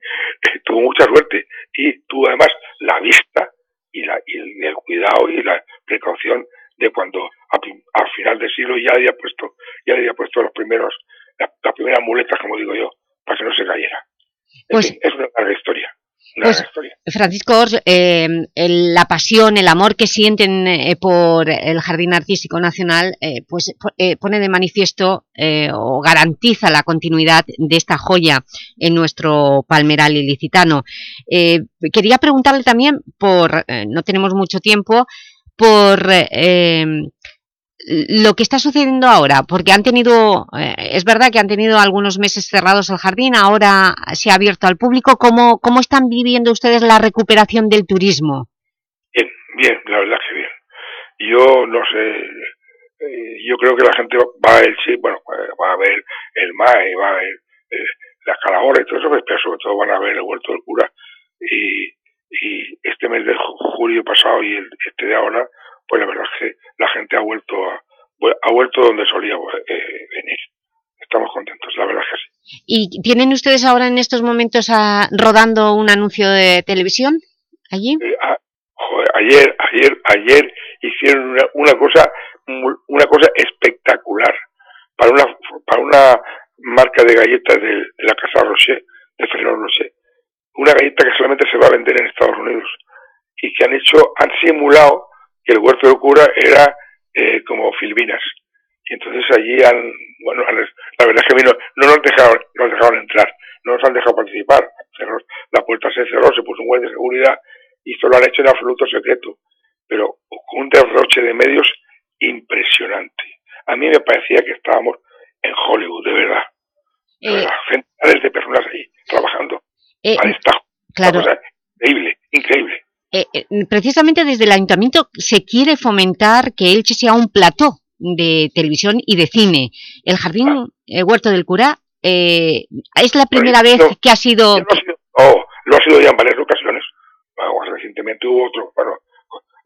Tuvo mucha suerte y tuvo además la vista y, la, y el, cuidado y la precaución de cuando a, al final del siglo ya había puesto, ya había puesto los primeros, las, primeras muletas, como digo yo, para que no se cayera. En Pues- fin, es una larga historia. Pues. Francisco Ors, eh, el- la pasión, el amor que sienten eh, por el Jardín Artístico Nacional eh, pues, eh, pone de manifiesto eh, o garantiza la continuidad de esta joya en nuestro palmeral ilicitano. Eh, quería preguntarle también, por no tenemos mucho tiempo, por eh, lo que está sucediendo ahora, porque han tenido, eh, es verdad que han tenido algunos meses cerrados el jardín, ahora se ha abierto al público. ¿Cómo, cómo están viviendo ustedes la recuperación del turismo? Bien, bien, la verdad que bien. Yo no sé, eh, yo creo que la gente va a Elche, bueno, eh, va a ver el MAE, va a ver eh, la Calahorra y todo eso, pero sobre todo van a ver el Huerto del Cura. Y, y este mes de ju- julio pasado y el, este de ahora, pues la verdad es que la gente ha vuelto a, ha vuelto donde solía eh, venir. Estamos contentos, la verdad es que sí. ¿Y tienen ustedes ahora en estos momentos rodando un anuncio de televisión allí? Eh, a- joder, ayer, ayer, ayer hicieron una, una cosa, una cosa espectacular para una, para una marca de galletas de, de la casa Rocher, de Ferrero Rocher. Una galleta que solamente se va a vender en Estados Unidos y que han hecho, han simulado que el huerto de cura era eh, como Filipinas. Y entonces allí han, bueno, la verdad es que a mí no, no nos dejaron, nos dejaron entrar, no nos han dejado participar. Cerró- la puerta se cerró, se puso un guardia de seguridad y esto lo han hecho en absoluto secreto, pero con un derroche de medios impresionante. A mí me parecía que estábamos en Hollywood, de verdad. De Eh, verdad, centenares de personas ahí trabajando eh, para esta claro. cosa increíble, increíble. Eh, eh, precisamente desde el Ayuntamiento se quiere fomentar que Elche sea un plató de televisión y de cine. El Jardín eh, Huerto del Cura eh, es la primera vez no, que ha sido... Oh, lo ha sido ya en varias ocasiones. Recientemente hubo otro, bueno,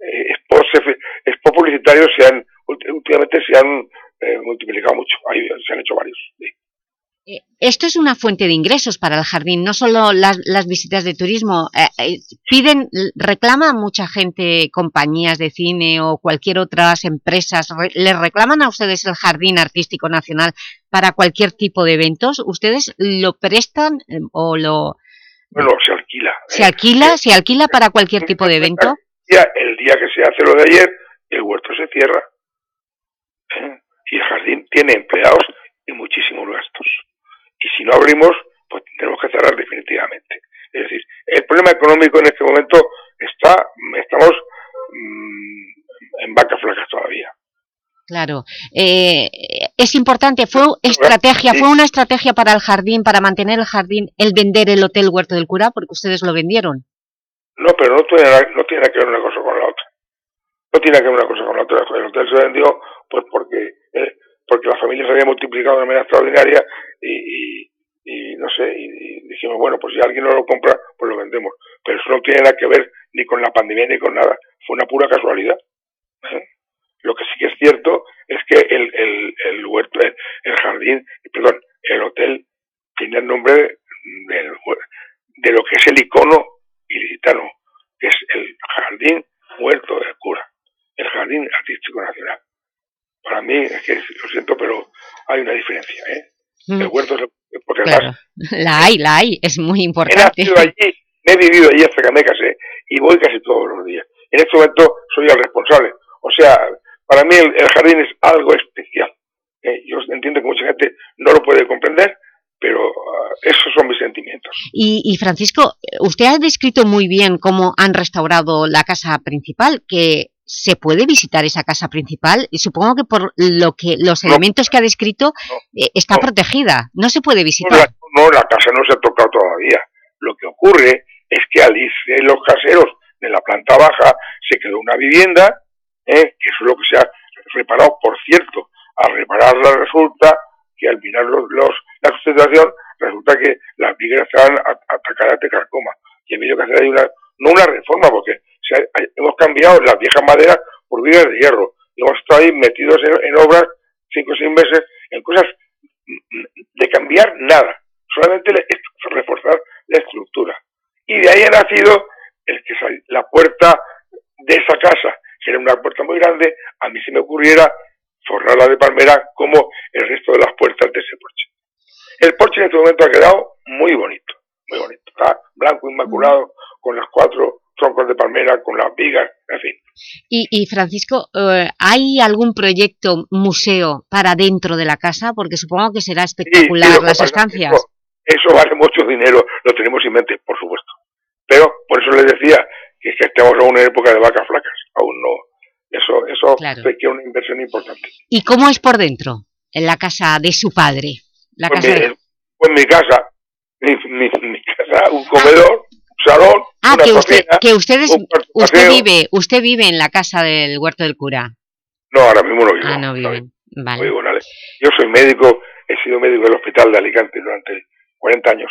eh, spots, publicitarios se han, ulti- últimamente se han eh, multiplicado mucho, Ahí se han hecho varios. sí. Eh, Esto es una fuente de ingresos para el jardín, no solo las, las visitas de turismo. Eh, eh, piden, reclama mucha gente, compañías de cine o cualquier otras empresas, re- ¿les reclaman a ustedes el Jardín Artístico Nacional para cualquier tipo de eventos? ¿Ustedes lo prestan eh, o lo Bueno, se alquila. se alquila, se alquila para cualquier tipo de evento? Ya, el día que se hace lo de ayer, el huerto se cierra. Y el jardín tiene empleados y muchísimos gastos. Y si no abrimos, pues tenemos que cerrar definitivamente. Es decir, el problema económico en este momento está, estamos mm, en vacas flacas todavía. Claro, eh, es importante, fue estrategia, fue una estrategia para el jardín, para mantener el jardín, el vender el Hotel Huerto del Cura, porque ustedes lo vendieron. No, pero no tiene, no tiene que ver una cosa con la otra. No tiene que ver una cosa con la otra. El hotel se vendió pues porque eh, porque la familia se había multiplicado de manera extraordinaria y, y, no sé, y, dijimos, bueno, pues si alguien no lo compra, pues lo vendemos. Pero eso no tiene nada que ver ni con la pandemia ni con nada. Fue una pura casualidad. ¿eh? Lo que sí que es cierto es que el, el, el huerto, el, el jardín, perdón, el hotel tiene el nombre del de lo que es el icono ilicitano, que es el jardín huerto del cura, el jardín artístico nacional. Para mí, es que lo siento, pero hay una diferencia, ¿eh? El huerto es el- porque claro, además la hay, la hay, es muy he importante. nacido allí, me he vivido allí hasta que me casé y voy casi todos los días. En este momento soy el responsable. O sea, para mí el, el jardín es algo especial. ¿eh? Yo entiendo que mucha gente no lo puede comprender, pero ah, esos son mis sentimientos. Y, y, Francisco, usted ha descrito muy bien cómo han restaurado la casa principal, que ¿se puede visitar esa casa principal? Y supongo que por lo que los elementos que ha descrito eh, está protegida, no se puede visitar. No la, casa no se ha tocado todavía. Lo que ocurre es que al irse los caseros de la planta baja se quedó una vivienda, ¿eh? que es lo que se ha reparado. Por cierto, al repararla resulta que al mirar los, la sustentación resulta que las vigas estaban atacadas de carcoma. Y ha habido que hacer ahí una, no una reforma, porque hemos cambiado las viejas maderas por vigas de hierro. Y hemos estado ahí metidos en, obras cinco o seis meses, en cosas de cambiar nada, solamente reforzar la estructura. Y de ahí ha nacido el que la puerta de esa casa, que era una puerta muy grande, a mí se me ocurriera forrarla de palmera como el resto de las puertas de ese porche. El porche en este momento ha quedado muy bonito, muy bonito. Está blanco inmaculado, con las cuatro troncos de palmera, con las vigas, en fin. Y, Francisco, eh, ¿hay algún proyecto museo para dentro de la casa? Porque supongo que será espectacular las estancias. Eso, vale mucho dinero, lo tenemos en mente, por supuesto. Pero por eso les decía que, que estamos en época de vacas flacas, aún no. Eso, eso requiere una inversión importante. ¿Y cómo es por dentro, en la casa de su padre? La pues, casa mi, pues mi casa, mi, mi casa, un comedor, salón, ah, una que cocina, usted, que usted vive, usted vive en la casa del huerto del cura. No, ahora mismo no vivo. Ah, no viven. No Vale. vivo Yo soy médico, he sido médico del hospital de Alicante durante 40 años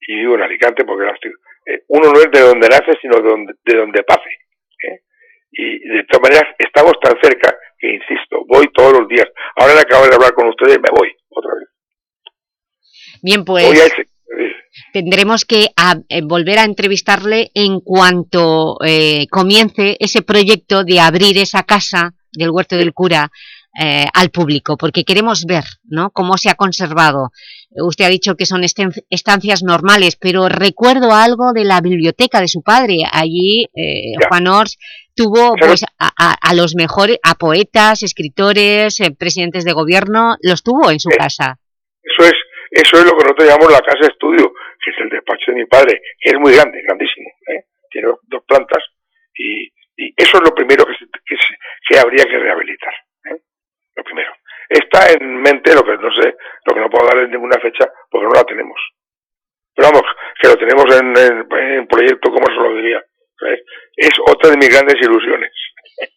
y vivo en Alicante porque eh, uno no es de donde nace, sino de donde, de donde pase. ¿eh? Y de todas maneras estamos tan cerca que, insisto, voy todos los días. Ahora le acabo de hablar con ustedes, me voy otra vez. Bien, pues tendremos que a- eh, volver a entrevistarle en cuanto eh, comience ese proyecto de abrir esa casa del huerto del cura eh, al público, porque queremos ver ¿no? cómo se ha conservado. Usted ha dicho que son estancias normales, pero recuerdo algo de la biblioteca de su padre. Allí eh, Juan Ors tuvo pues, a, a- a los mejores, a poetas, escritores, eh, presidentes de gobierno, los tuvo en su casa. Eso es, lo que nosotros llamamos la casa de estudio, que es el despacho de mi padre, que es muy grande, grandísimo. ¿eh? Tiene dos, plantas y, eso es lo primero que, se- que, se- que habría que rehabilitar. ¿eh? Lo primero. Está en mente lo que no sé, lo que no puedo darle ninguna fecha porque no la tenemos. Pero vamos, que lo tenemos en, en, en proyecto, como se lo diría. Es otra de mis grandes ilusiones.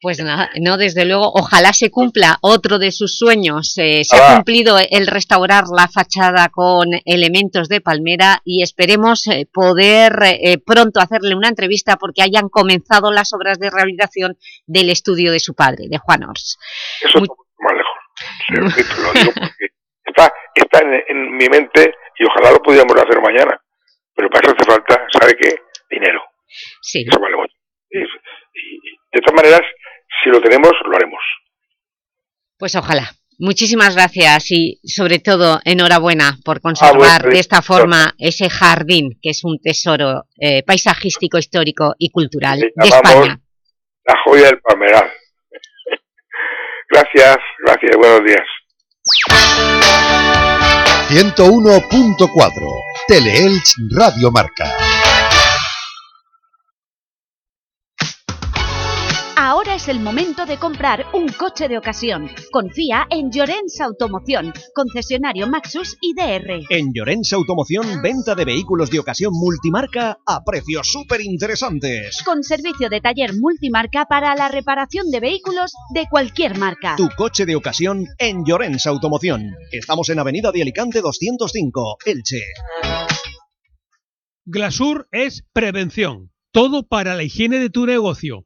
Pues nada, no, desde luego, ojalá se cumpla otro de sus sueños. Eh, se ha cumplido el restaurar la fachada con elementos de palmera y esperemos eh, poder eh, pronto hacerle una entrevista porque hayan comenzado las obras de rehabilitación del estudio de su padre, de Juan Ors. Eso es más lejos. Repito, lo digo porque está, está en, en mi mente y ojalá lo pudiéramos hacer mañana. Pero para eso hace falta, ¿sabe qué? Dinero. Sí. Eso vale mucho. Y, y- de todas maneras, si lo tenemos, lo haremos. Pues ojalá. Muchísimas gracias y sobre todo enhorabuena por conservar bueno, de esta listo. forma ese jardín que es un tesoro eh, paisajístico, histórico y cultural Le de España. la joya del palmeral. gracias, gracias, buenos días. 101.4 Teleelch Radio Marca. Ahora es el momento de comprar un coche de ocasión. Confía en Llorens Automoción, concesionario Maxus y DR. En Llorens Automoción, venta de vehículos de ocasión multimarca a precios súper interesantes. Con servicio de taller multimarca para la reparación de vehículos de cualquier marca. Tu coche de ocasión en Llorens Automoción. Estamos en Avenida de Alicante 205, Elche. Glasur es prevención. Todo para la higiene de tu negocio.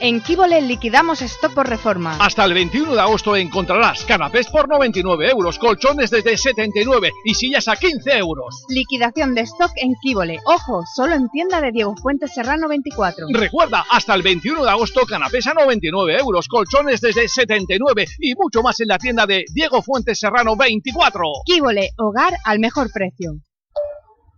En Kibole liquidamos stock por reforma. Hasta el 21 de agosto encontrarás canapés por 99 euros, colchones desde 79 y sillas a 15 euros. Liquidación de stock en Kibole. Ojo, solo en tienda de Diego Fuentes Serrano 24. Recuerda, hasta el 21 de agosto canapés a 99 euros, colchones desde 79 y mucho más en la tienda de Diego Fuentes Serrano 24. Kibole, hogar al mejor precio.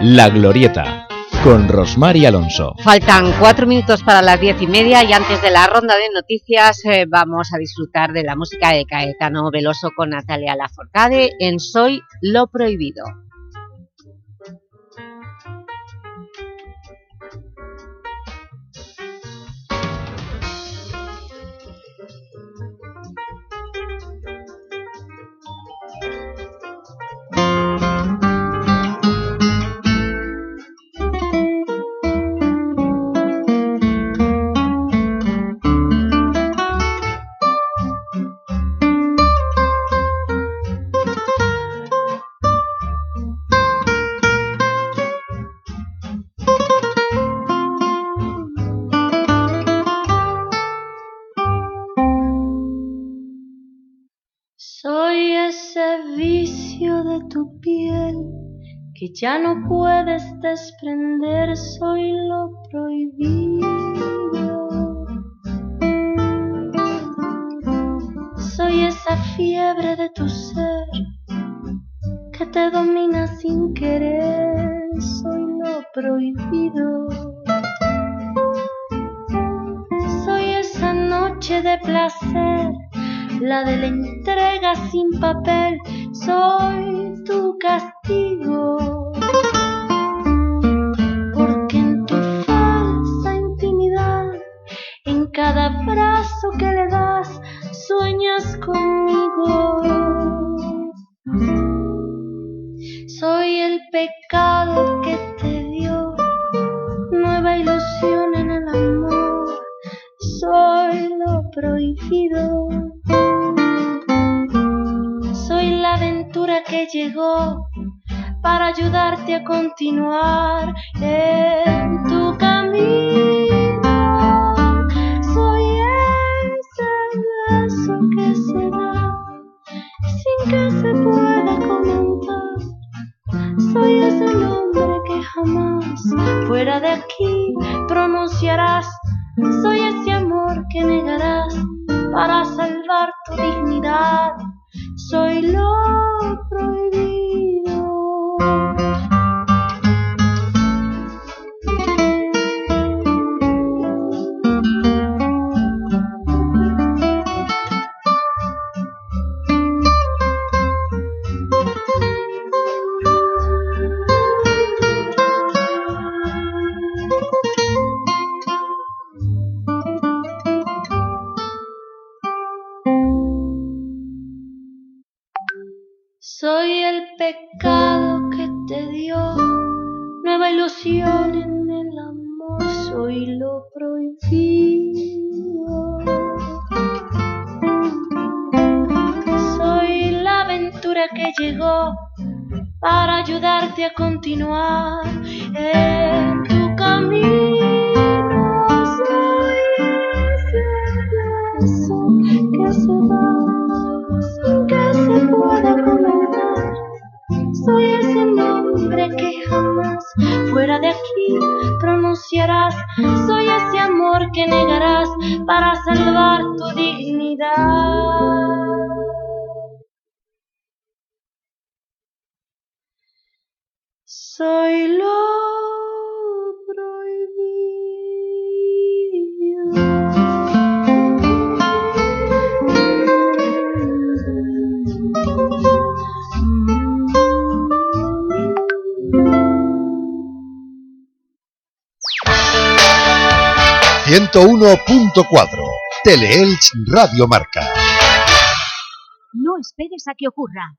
La Glorieta, con Rosmar y Alonso. Faltan cuatro minutos para las diez y media y antes de la ronda de noticias eh, vamos a disfrutar de la música de Caetano Veloso con Natalia Laforcade en Soy lo Prohibido. Que ya no puedes desprender, soy lo prohibido. Soy esa fiebre de tu ser que te domina sin querer, soy lo prohibido. Soy esa noche de placer la de la entrega sin papel, soy tu castigo. Porque en tu falsa intimidad, en cada abrazo que le das, sueñas conmigo. Soy el pecado que te dio nueva ilusión en el amor, soy lo prohibido. Que llegó para ayudarte a continuar en tu camino. Soy ese beso que se da sin que se pueda comentar. Soy ese nombre que jamás fuera de aquí pronunciarás. Soy ese amor que negarás para salvar tu dignidad. Soy lo prohibido. Ayudarte a continuar en tu camino. Soy ese beso que se sin que se pueda comentar. Soy ese nombre que jamás fuera de aquí pronunciarás. Soy ese amor que negarás para salvar tu dignidad. Soy lo 101.4 Teleelch Radio Marca. No esperes a que ocurra.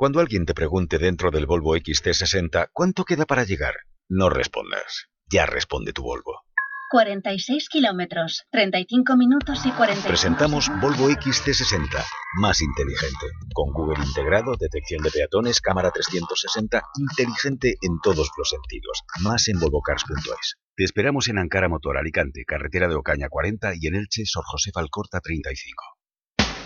Cuando alguien te pregunte dentro del Volvo XT60 cuánto queda para llegar, no respondas. Ya responde tu Volvo. 46 kilómetros, 35 minutos y 40. Presentamos Volvo XT60, más inteligente. Con Google integrado, detección de peatones, cámara 360, inteligente en todos los sentidos. Más en volvocars.es. Te esperamos en Ankara Motor Alicante, carretera de Ocaña 40 y en Elche, Sor José Alcorta 35.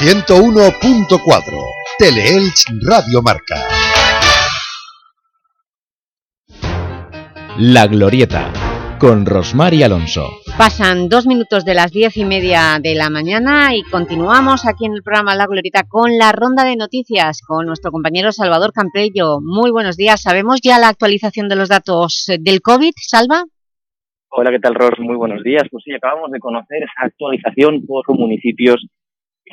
101.4 Teleelch Radio Marca. La Glorieta, con Rosmar y Alonso. Pasan dos minutos de las diez y media de la mañana y continuamos aquí en el programa La Glorieta con la ronda de noticias con nuestro compañero Salvador Campello. Muy buenos días. ¿Sabemos ya la actualización de los datos del COVID, Salva? Hola, ¿qué tal, Ros? Muy buenos días. Pues sí, acabamos de conocer esa actualización por municipios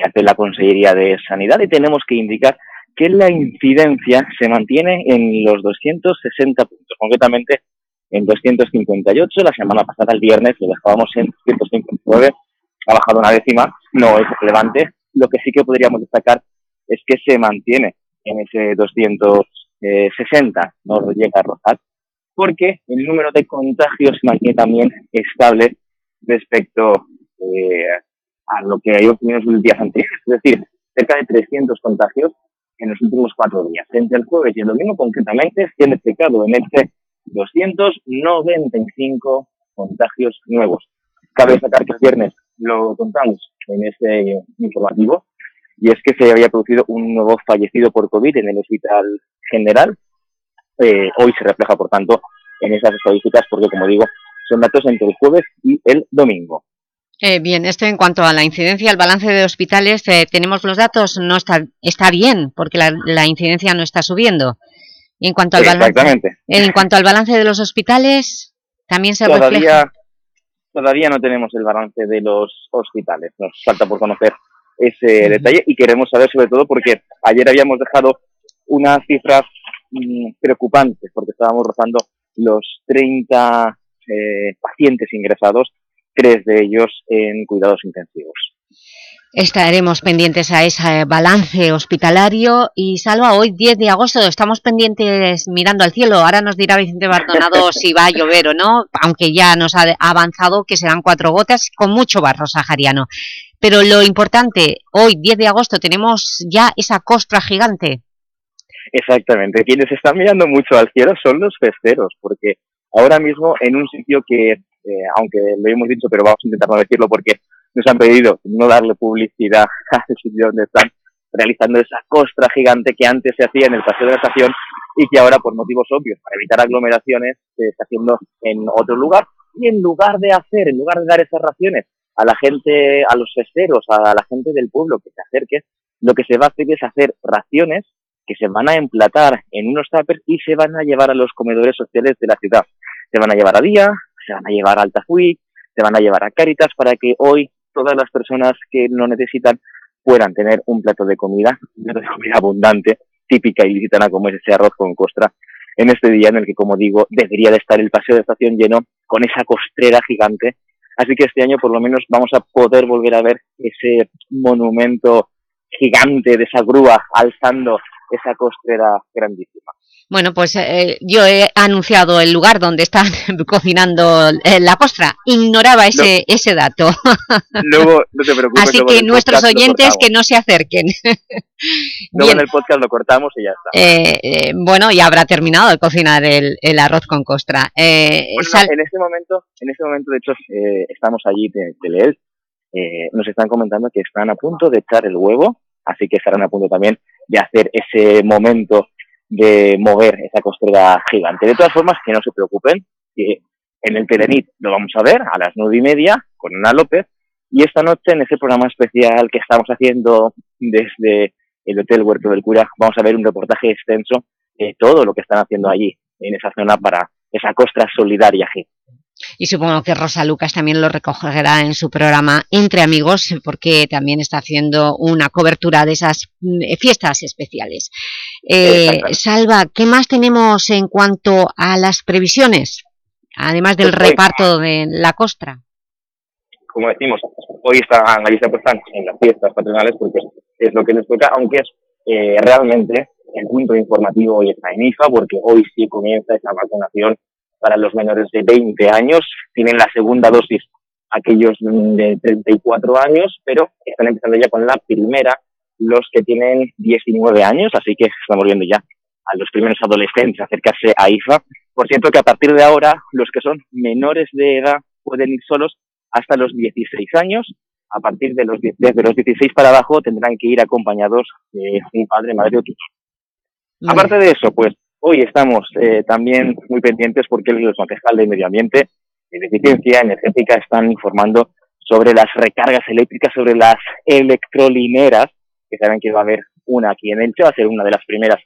hace la Consellería de Sanidad y tenemos que indicar que la incidencia se mantiene en los 260 puntos, concretamente en 258. La semana pasada, el viernes, lo dejábamos en 259, ha bajado una décima, no es relevante. Lo que sí que podríamos destacar es que se mantiene en ese 260, no llega a rozar, porque el número de contagios se mantiene también estable respecto eh, a lo que hay obtenido en los días anteriores, es decir, cerca de 300 contagios en los últimos cuatro días. Entre el jueves y el domingo, concretamente, se han detectado en este 295 contagios nuevos. Cabe destacar que el viernes lo contamos en este informativo, y es que se había producido un nuevo fallecido por COVID en el Hospital General. Eh, hoy se refleja, por tanto, en esas estadísticas, porque, como digo, son datos entre el jueves y el domingo. Eh, bien, esto en cuanto a la incidencia, el balance de hospitales, eh, tenemos los datos, no está, está bien, porque la, la incidencia no está subiendo. Y en cuanto al balance, Exactamente. en cuanto al balance de los hospitales, también se refleja. Todavía, todavía no tenemos el balance de los hospitales. Nos falta por conocer ese detalle y queremos saber sobre todo porque ayer habíamos dejado una cifra mm, preocupante porque estábamos rozando los 30 eh, pacientes ingresados, tres de ellos en cuidados intensivos. Estaremos pendientes a ese balance hospitalario y Salva, hoy 10 de agosto estamos pendientes mirando al cielo, ahora nos dirá Vicente Bardonado si va a llover o no, aunque ya nos ha avanzado que serán cuatro gotas con mucho barro sahariano. Pero lo importante, hoy 10 de agosto tenemos ya esa costra gigante. Exactamente, quienes están mirando mucho al cielo son los festeros, porque ahora mismo en un sitio que, eh, aunque lo hemos dicho, pero vamos a intentar no decirlo porque nos han pedido no darle publicidad al sitio donde están realizando esa costra gigante que antes se hacía en el paseo de la estación y que ahora por motivos obvios, para evitar aglomeraciones, se está haciendo en otro lugar. Y en lugar de hacer, en lugar de dar esas raciones a la gente, a los festeros, a la gente del pueblo que se acerque, lo que se va a hacer es hacer raciones que se van a emplatar en unos tuppers y se van a llevar a los comedores sociales de la ciudad. Se van a llevar a Día, se van a llevar a Altafuy, se van a llevar a Cáritas para que hoy todas las personas que lo necesitan puedan tener un plato de comida, un plato de comida abundante, típica y licitana como es ese arroz con costra, en este día en el que, como digo, debería de estar el paseo de estación lleno con esa costrera gigante. Así que este año por lo menos vamos a poder volver a ver ese monumento gigante de esa grúa alzando esa costrera grandísima. Bueno, pues eh, yo he anunciado el lugar donde están cocinando eh, la costra. Ignoraba ese, ese dato. Luego, no te preocupes. Así que nuestros oyentes que no se acerquen. Luego Bien. en el podcast lo cortamos y ya está. Eh, eh, bueno, ya habrá terminado de cocinar el, el arroz con costra. Eh, Bueno, sal- en este momento, en este momento, de hecho, eh, estamos allí de, de Leel. Eh, nos están comentando que están a punto de echar el huevo, así que estarán a punto también de hacer ese momento de mover esa costura gigante. De todas formas, que no se preocupen, que en el Telenit lo vamos a ver a las nueve y media con Ana López y esta noche en ese programa especial que estamos haciendo desde el Hotel Huerto del Cura vamos a ver un reportaje extenso de todo lo que están haciendo allí en esa zona para esa costra solidaria. Y supongo que Rosa Lucas también lo recogerá en su programa Entre Amigos, porque también está haciendo una cobertura de esas mm, eh, fiestas especiales. Eh. Salva, ¿qué más tenemos en cuanto a las previsiones? Además del Pues hoy- reparto de la costra. como decimos, hoy están, allí se apuestan en las fiestas patronales porque es lo que les toca, aunque es eh, realmente el punto informativo hoy está en IFA porque hoy sí comienza esa vacunación para los menores de 20 años, tienen la segunda dosis aquellos de 34 años, pero están empezando ya con la primera los que tienen 19 años, así que estamos viendo ya a los primeros adolescentes acercarse a IFA. Por cierto que a partir de ahora los que son menores de edad pueden ir solos hasta los 16 años. A partir de los, desde los 16 para abajo tendrán que ir acompañados de un padre, madre o tutor. Aparte de eso, pues hoy estamos eh, también muy pendientes porque el concejal de Medio Ambiente y de Eficiencia Energética están informando sobre las recargas eléctricas, sobre las electrolineras, que saben que va a haber una aquí en Elche, va a ser una de las primeras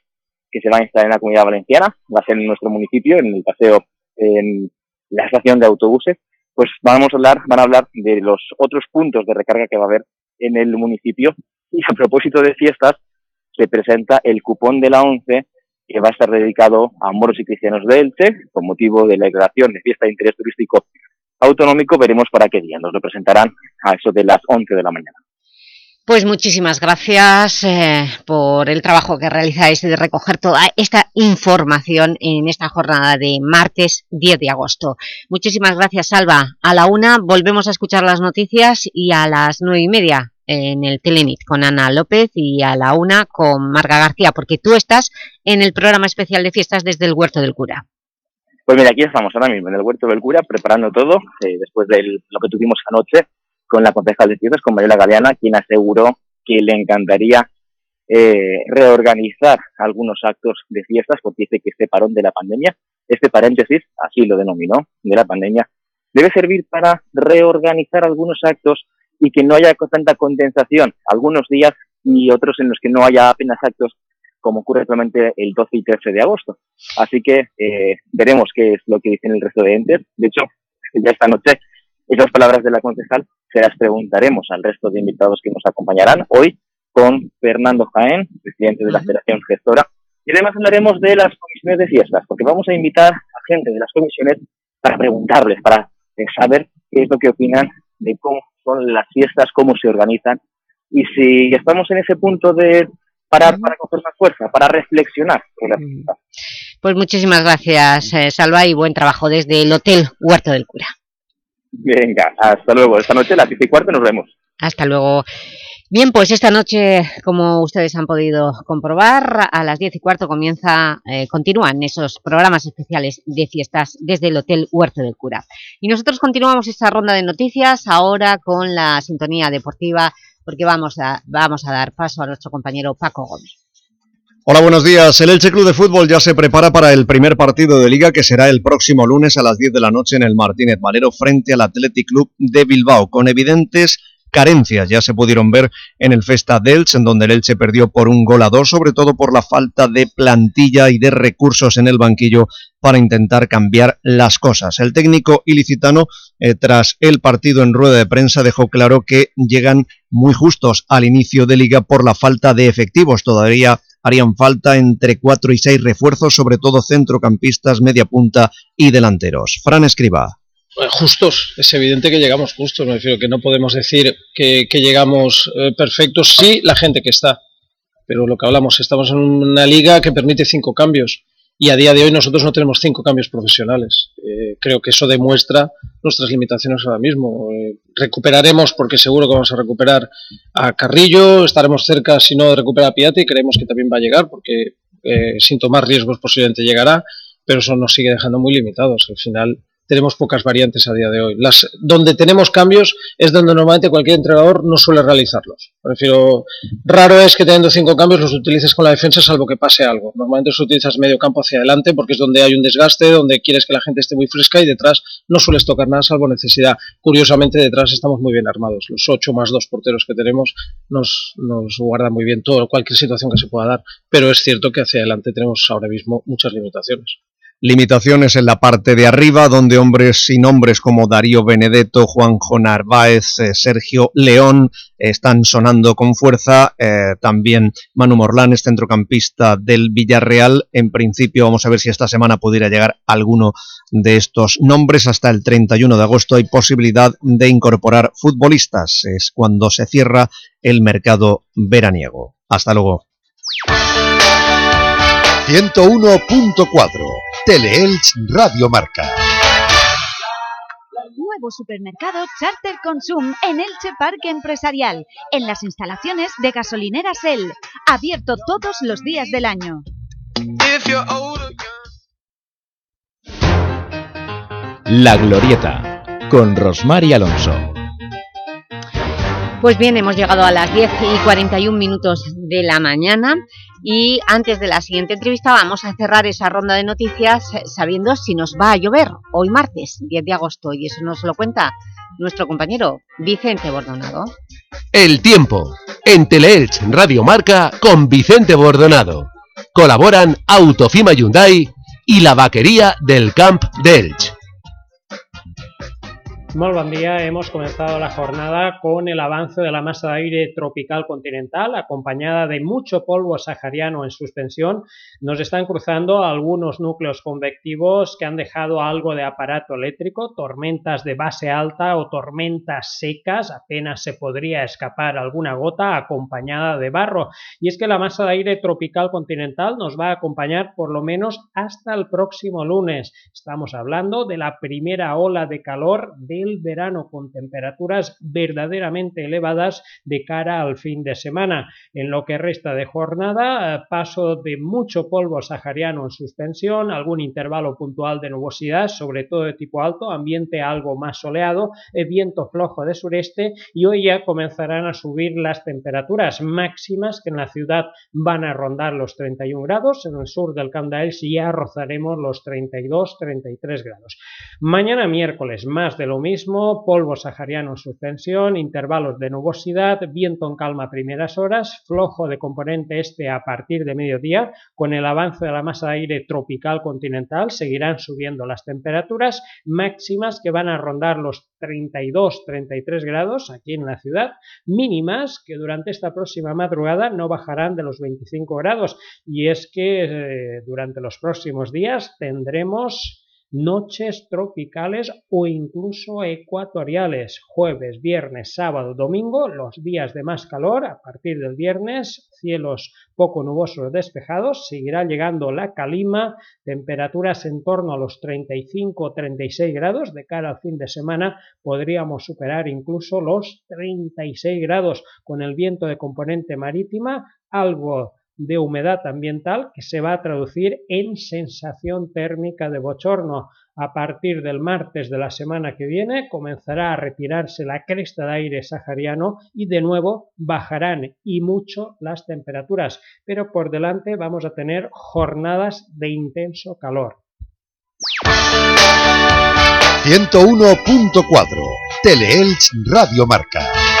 que se va a instalar en la comunidad valenciana, va a ser en nuestro municipio, en el paseo, en la estación de autobuses, pues vamos a hablar, van a hablar de los otros puntos de recarga que va a haber en el municipio. Y a propósito de fiestas, se presenta el cupón de la ONCE que va a estar dedicado a moros y cristianos de Elche, con motivo de la declaración de fiesta de interés turístico autonómico. Veremos para qué día. Nos lo presentarán a eso de las 11 de la mañana. Pues muchísimas gracias eh, por el trabajo que realizáis de recoger toda esta información en esta jornada de martes 10 de agosto. Muchísimas gracias, Salva. A la una volvemos a escuchar las noticias y a las nueve y media en el Telenit con Ana López y a la una con Marga García, porque tú estás en el programa especial de fiestas desde el Huerto del Cura. Pues mira, aquí estamos ahora mismo en el Huerto del Cura preparando todo, eh, después de lo que tuvimos anoche con la concejal de fiestas, con Mariela Galeana, quien aseguró que le encantaría eh, reorganizar algunos actos de fiestas porque dice que este parón de la pandemia, este paréntesis, así lo denominó, de la pandemia, debe servir para reorganizar algunos actos y que no haya tanta condensación algunos días y otros en los que no haya apenas actos como ocurre actualmente el 12 y 13 de agosto. Así que eh, veremos qué es lo que dicen el resto de entes. De hecho, ya esta noche esas palabras de la concejal se las preguntaremos al resto de invitados que nos acompañarán hoy con Fernando Jaén, presidente de la Federación Gestora, y además hablaremos de las comisiones de fiestas, porque vamos a invitar a gente de las comisiones para preguntarles, para saber qué es lo que opinan de cómo son las fiestas, cómo se organizan, y si estamos en ese punto de parar para coger más fuerza, para reflexionar sobre fiestas. Pues muchísimas gracias, eh, Salva, y buen trabajo desde el Hotel Huerto del Cura. Venga, hasta luego. Esta noche a las 10 y cuarto nos vemos. Hasta luego. Bien, pues esta noche, como ustedes han podido comprobar, a las 10 y cuarto comienza, eh, continúan esos programas especiales de fiestas desde el Hotel Huerto del Cura. Y nosotros continuamos esta ronda de noticias ahora con la sintonía deportiva, porque vamos a, vamos a dar paso a nuestro compañero Paco Gómez. Hola, buenos días. El Elche Club de Fútbol ya se prepara para el primer partido de Liga que será el próximo lunes a las 10 de la noche en el Martínez Valero frente al Athletic Club de Bilbao, con evidentes carencias ya se pudieron ver en el Festa del Elche, en donde el Elche perdió por un gol a dos, sobre todo por la falta de plantilla y de recursos en el banquillo para intentar cambiar las cosas. El técnico ilicitano, eh, tras el partido en rueda de prensa, dejó claro que llegan muy justos al inicio de Liga por la falta de efectivos. Todavía harían falta entre cuatro y seis refuerzos, sobre todo centrocampistas, media punta y delanteros. Fran Escriba. Justos, es evidente que llegamos justos, me refiero que no podemos decir que, que llegamos eh, perfectos, sí la gente que está, pero lo que hablamos, estamos en una liga que permite cinco cambios y a día de hoy nosotros no tenemos cinco cambios profesionales. Eh, creo que eso demuestra nuestras limitaciones ahora mismo. Eh, recuperaremos, porque seguro que vamos a recuperar a Carrillo, estaremos cerca, si no, de recuperar a Piatti, creemos que también va a llegar, porque eh, sin tomar riesgos posiblemente llegará, pero eso nos sigue dejando muy limitados. Al final tenemos pocas variantes a día de hoy. Las, donde tenemos cambios es donde normalmente cualquier entrenador no suele realizarlos. Prefiero, raro es que teniendo cinco cambios los utilices con la defensa salvo que pase algo. Normalmente los utilizas medio campo hacia adelante porque es donde hay un desgaste, donde quieres que la gente esté muy fresca y detrás no sueles tocar nada salvo necesidad. Curiosamente detrás estamos muy bien armados. Los ocho más dos porteros que tenemos nos, nos guardan muy bien todo, cualquier situación que se pueda dar. Pero es cierto que hacia adelante tenemos ahora mismo muchas limitaciones. Limitaciones en la parte de arriba, donde hombres y nombres como Darío Benedetto, Juanjo Narváez, eh, Sergio León están sonando con fuerza. Eh, también Manu Morlanes, centrocampista del Villarreal. En principio vamos a ver si esta semana pudiera llegar alguno de estos nombres. Hasta el 31 de agosto hay posibilidad de incorporar futbolistas. Es cuando se cierra el mercado veraniego. Hasta luego. 101.4 Teleelch Radio Marca. Nuevo supermercado Charter Consum en Elche Parque Empresarial, en las instalaciones de gasolineras El, abierto todos los días del año. La Glorieta, con Rosmar y Alonso. Pues bien, hemos llegado a las 10 y 41 minutos de la mañana y antes de la siguiente entrevista vamos a cerrar esa ronda de noticias eh, sabiendo si nos va a llover hoy martes, 10 de agosto, y eso nos lo cuenta nuestro compañero Vicente Bordonado. El tiempo, en Teleelch Radio Marca con Vicente Bordonado. Colaboran Autofima Hyundai y la vaquería del Camp de Elch. Muy buen día, hemos comenzado la jornada con el avance de la masa de aire tropical continental, acompañada de mucho polvo sahariano en suspensión. Nos están cruzando algunos núcleos convectivos que han dejado algo de aparato eléctrico, tormentas de base alta o tormentas secas, apenas se podría escapar alguna gota acompañada de barro. Y es que la masa de aire tropical continental nos va a acompañar por lo menos hasta el próximo lunes. Estamos hablando de la primera ola de calor de el verano con temperaturas verdaderamente elevadas de cara al fin de semana. En lo que resta de jornada, eh, paso de mucho polvo sahariano en suspensión, algún intervalo puntual de nubosidad, sobre todo de tipo alto, ambiente algo más soleado, eh, viento flojo de sureste y hoy ya comenzarán a subir las temperaturas máximas que en la ciudad van a rondar los 31 grados, en el sur del Camp d'Elx ya rozaremos los 32-33 grados. Mañana miércoles más de lo mismo mismo, polvo sahariano en suspensión, intervalos de nubosidad, viento en calma a primeras horas, flojo de componente este a partir de mediodía, con el avance de la masa de aire tropical continental seguirán subiendo las temperaturas máximas que van a rondar los 32-33 grados aquí en la ciudad, mínimas que durante esta próxima madrugada no bajarán de los 25 grados. Y es que eh, durante los próximos días tendremos noches tropicales o incluso ecuatoriales, jueves, viernes, sábado, domingo, los días de más calor, a partir del viernes, cielos poco nubosos despejados, seguirá llegando la calima, temperaturas en torno a los 35-36 grados, de cara al fin de semana podríamos superar incluso los 36 grados con el viento de componente marítima, algo de humedad ambiental que se va a traducir en sensación térmica de bochorno. A partir del martes de la semana que viene comenzará a retirarse la cresta de aire sahariano y de nuevo bajarán y mucho las temperaturas, pero por delante vamos a tener jornadas de intenso calor. 101.4 Teleelch Radio Marca.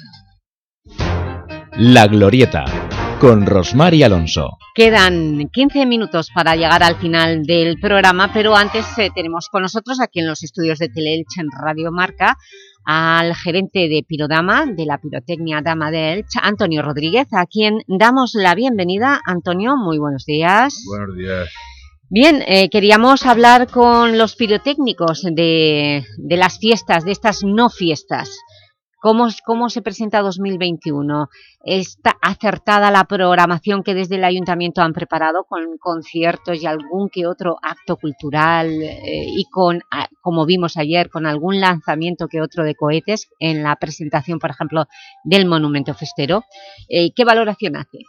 La Glorieta, con Rosmar y Alonso. Quedan 15 minutos para llegar al final del programa, pero antes eh, tenemos con nosotros aquí en los estudios de Teleelch en Radio Marca al gerente de Pirodama, de la Pirotecnia Dama de Elche, Antonio Rodríguez, a quien damos la bienvenida. Antonio, muy buenos días. Buenos días. Bien, eh, queríamos hablar con los pirotécnicos de, de las fiestas, de estas no fiestas. ¿Cómo, ¿Cómo se presenta 2021? ¿Está acertada la programación que desde el Ayuntamiento han preparado con conciertos y algún que otro acto cultural eh, y con, como vimos ayer, con algún lanzamiento que otro de cohetes en la presentación, por ejemplo, del Monumento Festero? Eh, ¿Qué valoración hace?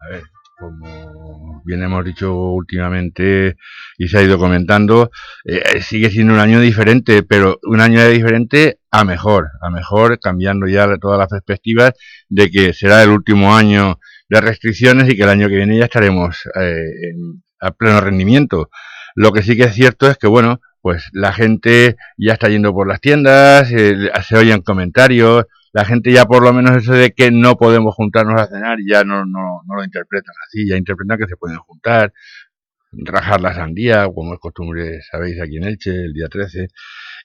A ver, como bien hemos dicho últimamente y se ha ido comentando, eh, sigue siendo un año diferente, pero un año diferente a mejor, a mejor, cambiando ya todas las perspectivas de que será el último año de restricciones y que el año que viene ya estaremos eh, a pleno rendimiento. Lo que sí que es cierto es que, bueno, pues la gente ya está yendo por las tiendas, eh, se oyen comentarios, la gente ya por lo menos eso de que no podemos juntarnos a cenar ya no, no, no lo interpretan así, ya interpretan que se pueden juntar, rajar la sandía, como es costumbre, sabéis, aquí en Elche, el día 13.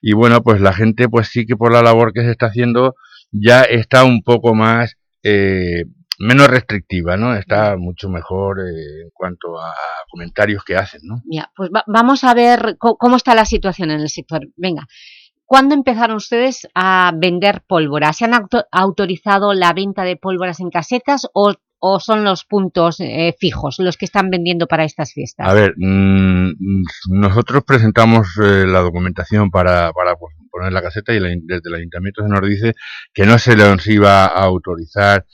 Y bueno, pues la gente, pues sí que por la labor que se está haciendo, ya está un poco más, eh, menos restrictiva, ¿no? Está mucho mejor eh, en cuanto a comentarios que hacen, ¿no? Ya, pues va- vamos a ver cómo está la situación en el sector. Venga, ¿cuándo empezaron ustedes a vender pólvora? ¿Se han auto- autorizado la venta de pólvoras en casetas o, son los puntos eh, fijos los que están vendiendo para estas fiestas? A ver, mm, nosotros presentamos eh, la documentación para, para pues, poner la caseta y la- desde el ayuntamiento se nos dice que no se nos iba a autorizar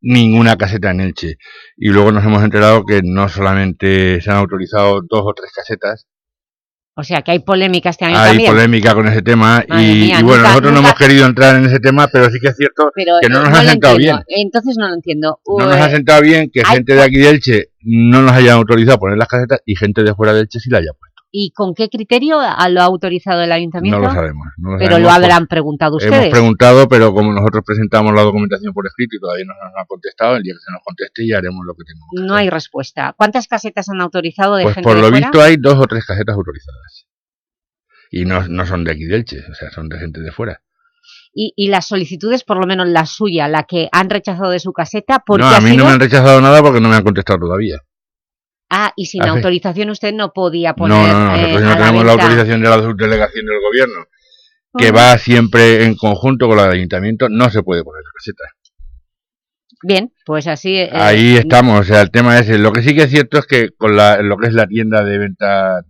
ninguna caseta en Elche. Y luego nos hemos enterado que no solamente se han autorizado dos o tres casetas, O sea, que hay polémica este año hay también. polémica con ese tema y, mía, y bueno, nunca- nos no hemos querido entrar en ese tema, pero sí que es cierto Pero, que no nos ha sentado bien. Entonces no lo entiendo. No nos ha sentado bien que hay gente de aquí de Elche no nos haya autorizado a poner las casetas y gente de fuera de Elche sí la haya puesto. ¿Y con qué criterio lo ha autorizado el ayuntamiento? No lo sabemos. no lo Pero sabemos lo habrán preguntado ustedes. Hemos preguntado, pero como nosotros presentamos la documentación por escrito y todavía no nos han contestado, el día que se nos conteste ya haremos lo que tengamos. No hay respuesta. ¿Cuántas casetas han autorizado de Pues gente por de lo fuera? visto hay dos o tres casetas autorizadas. Y no, no son de aquí de Elche, o sea, son de gente de fuera. Y, y las solicitudes, por lo menos la suya, la que han rechazado de su caseta, porque No, a mí sido... no me han rechazado nada porque no me han contestado todavía. Ah, y sin Ah, sí. autorización usted no podía poner No, no, no, eh, nosotros no tenemos la autorización de la subdelegación del gobierno, que va siempre en conjunto con la del ayuntamiento, no se puede poner la caseta. Bien, pues así... eh, Ahí estamos, o sea, el tema es, lo que sí que es cierto es que con la, lo que es la tienda de venta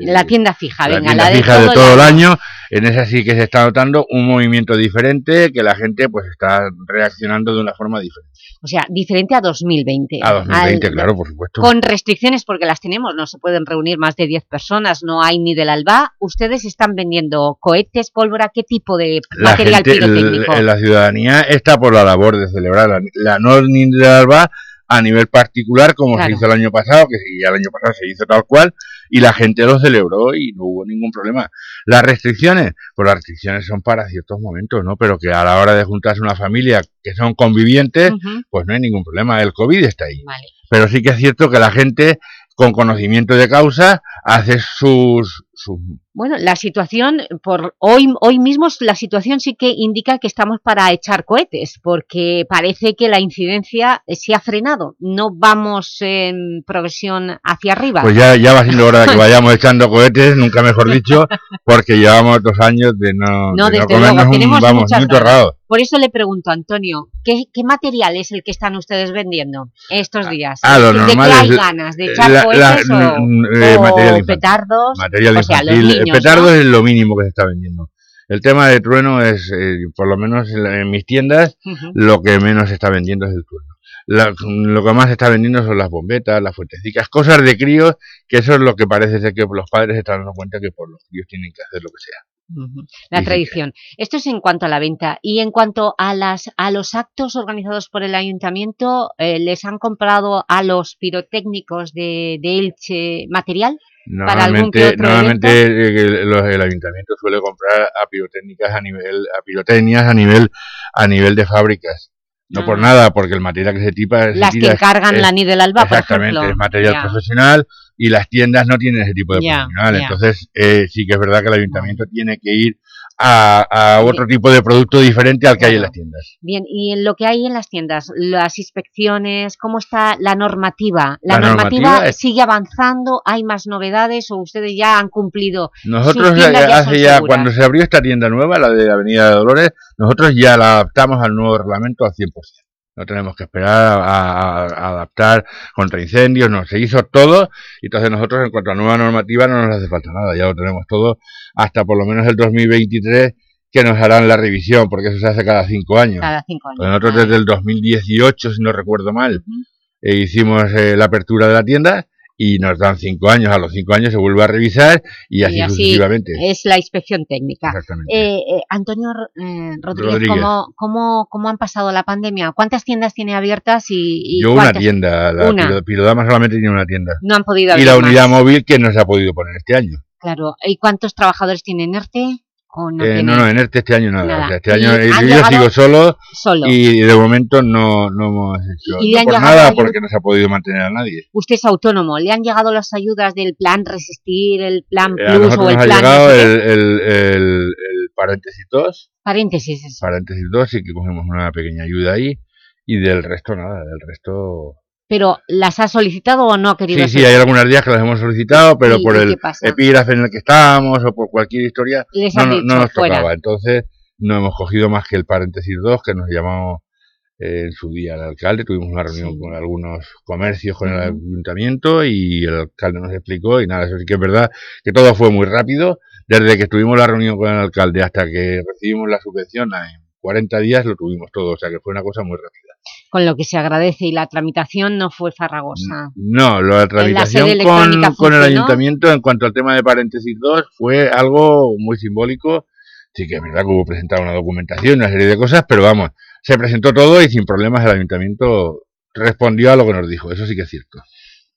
La tienda fija, la venga, tienda la de fija todo, de todo el año. año, en esa sí que se está notando un movimiento diferente, que la gente pues está reaccionando de una forma diferente. O sea, diferente a 2020. A 2020, Al- claro, por supuesto. Con restricciones porque las tenemos, no se pueden reunir más de 10 personas, no hay ni del alba. ¿Ustedes están vendiendo cohetes, pólvora? ¿Qué tipo de La material gente, pirotécnico? la ciudadanía está por la labor de celebrar la, la no ni de Alba a nivel particular, como Claro. se hizo el año pasado, que ya el año pasado se hizo tal cual, y la gente lo celebró y no hubo ningún problema. Las restricciones, pues las restricciones son para ciertos momentos, ¿no? Pero que a la hora de juntarse una familia que son convivientes, pues no hay ningún problema, el COVID está ahí. Vale. Pero sí que es cierto que la gente, con conocimiento de causa, hace sus... sus Bueno, la situación, por hoy, hoy mismo la situación sí que indica que estamos para echar cohetes, porque parece que la incidencia se ha frenado. No vamos en progresión hacia arriba. Pues ya, ya va siendo hora de que vayamos echando cohetes, nunca mejor dicho, porque llevamos dos años de no, No, de no desde comernos luego, un, vamos, ganas. torrado. Por eso le pregunto, Antonio, ¿qué, qué material es el que están ustedes vendiendo estos días? Ah, lo ¿De normal qué hay es ganas? ¿De eh, echar la- cohetes la- o, mm, eh, o material infantil. petardos? Material o sea, infantil. Niños, petardo ¿no? es lo mínimo que se está vendiendo. El tema de trueno es, eh, por lo menos en, mis tiendas, lo que menos se está vendiendo es el trueno. La- lo que más se está vendiendo son las bombetas, las fuentecicas, cosas de críos, que eso es lo que parece ser que los padres se están dando cuenta que por los críos tienen que hacer lo que sea. La tradición. Esto es en cuanto a la venta. Y en cuanto a las a los actos organizados por el Ayuntamiento, eh, ¿les han comprado a los pirotécnicos de, de Elche material? ¿Para algún que Normalmente, normalmente eh, el, ayuntamiento suele comprar a pirotécnicas a nivel, a pirotecnias a nivel, a nivel de fábricas. No por Ah. nada, porque el material que se tipa... se Las que tira es- encargan es- la Ni del Alba, por Exactamente, ejemplo. es material Ya. profesional y las tiendas no tienen ese tipo de ya. Entonces, eh, sí que es verdad que el ayuntamiento tiene que ir a, a otro tipo de producto diferente al que hay en las tiendas. Bien, y en lo que hay en las tiendas, las inspecciones, ¿cómo está la normativa? ¿La, La normativa, normativa es- sigue avanzando? ¿Hay más novedades o ustedes ya han cumplido? Nosotros ya hace ya, seguras? cuando se abrió esta tienda nueva, la de Avenida de Dolores, nosotros ya la adaptamos al nuevo reglamento al 100%. No tenemos que esperar a, a- a adaptar contra incendios, no, se hizo todo y entonces nosotros en cuanto a nueva normativa no nos hace falta nada, ya lo tenemos todo hasta por lo menos el 2023 que nos harán la revisión, porque eso se hace cada cinco años. Cada cinco años. Pues nosotros desde el 2018, si no recuerdo mal, eh, hicimos eh, la apertura de la tienda y nos dan cinco años, a los cinco años se vuelve a revisar y así, sucesivamente. es la inspección técnica. Exactamente. Eh, eh, Antonio eh, Rodríguez, Rodríguez. ¿cómo, cómo, cómo han pasado la pandemia? ¿Cuántas tiendas tiene abiertas y, y Yo una tienda, la Una. Piro- Pirodama solamente tiene una tienda. No han podido Y abrir la más. unidad móvil que no se ha podido poner este año. Claro. ¿Y cuántos trabajadores tienen ERTE? ¿O no, Eh, no, no, en este, este año nada. Nada. O sea, este ¿Y año yo llegado sigo solo, solo? y de momento no, no hemos hecho ¿Y no han por llegado nada porque no se ha podido mantener a nadie. Usted es autónomo. ¿Le han llegado las ayudas del plan Resistir, el plan Eh, a Plus nosotros o el nos ha plan... llegado sé qué? el, el, el, el paréntesis 2, Paréntesis. paréntesis 2 sí que cogemos una pequeña ayuda ahí y del resto nada, del resto... Pero, ¿las ha solicitado o no ha querido Sí, sí, hay algunos días que las hemos solicitado, pero ¿Y- por el epígrafe en el que estamos o por cualquier historia no, no- no nos fuera. tocaba. Entonces no hemos cogido más que el paréntesis 2 que nos llamamos eh, en su día el alcalde. Tuvimos una reunión con algunos comercios, con el ayuntamiento y el alcalde nos explicó y nada, eso sí que es verdad que todo fue muy rápido. Desde que tuvimos la reunión con el alcalde hasta que recibimos la subvención en 40 días lo tuvimos todo, o sea que fue una cosa muy rápida. Con lo que se agradece y la tramitación no fue farragosa. No, la tramitación con, el ayuntamiento en cuanto al tema de paréntesis 2 fue algo muy simbólico. Sí que es verdad que hubo presentado una documentación, una serie de cosas, pero vamos, se presentó todo y sin problemas el ayuntamiento respondió a lo que nos dijo, eso sí que es cierto.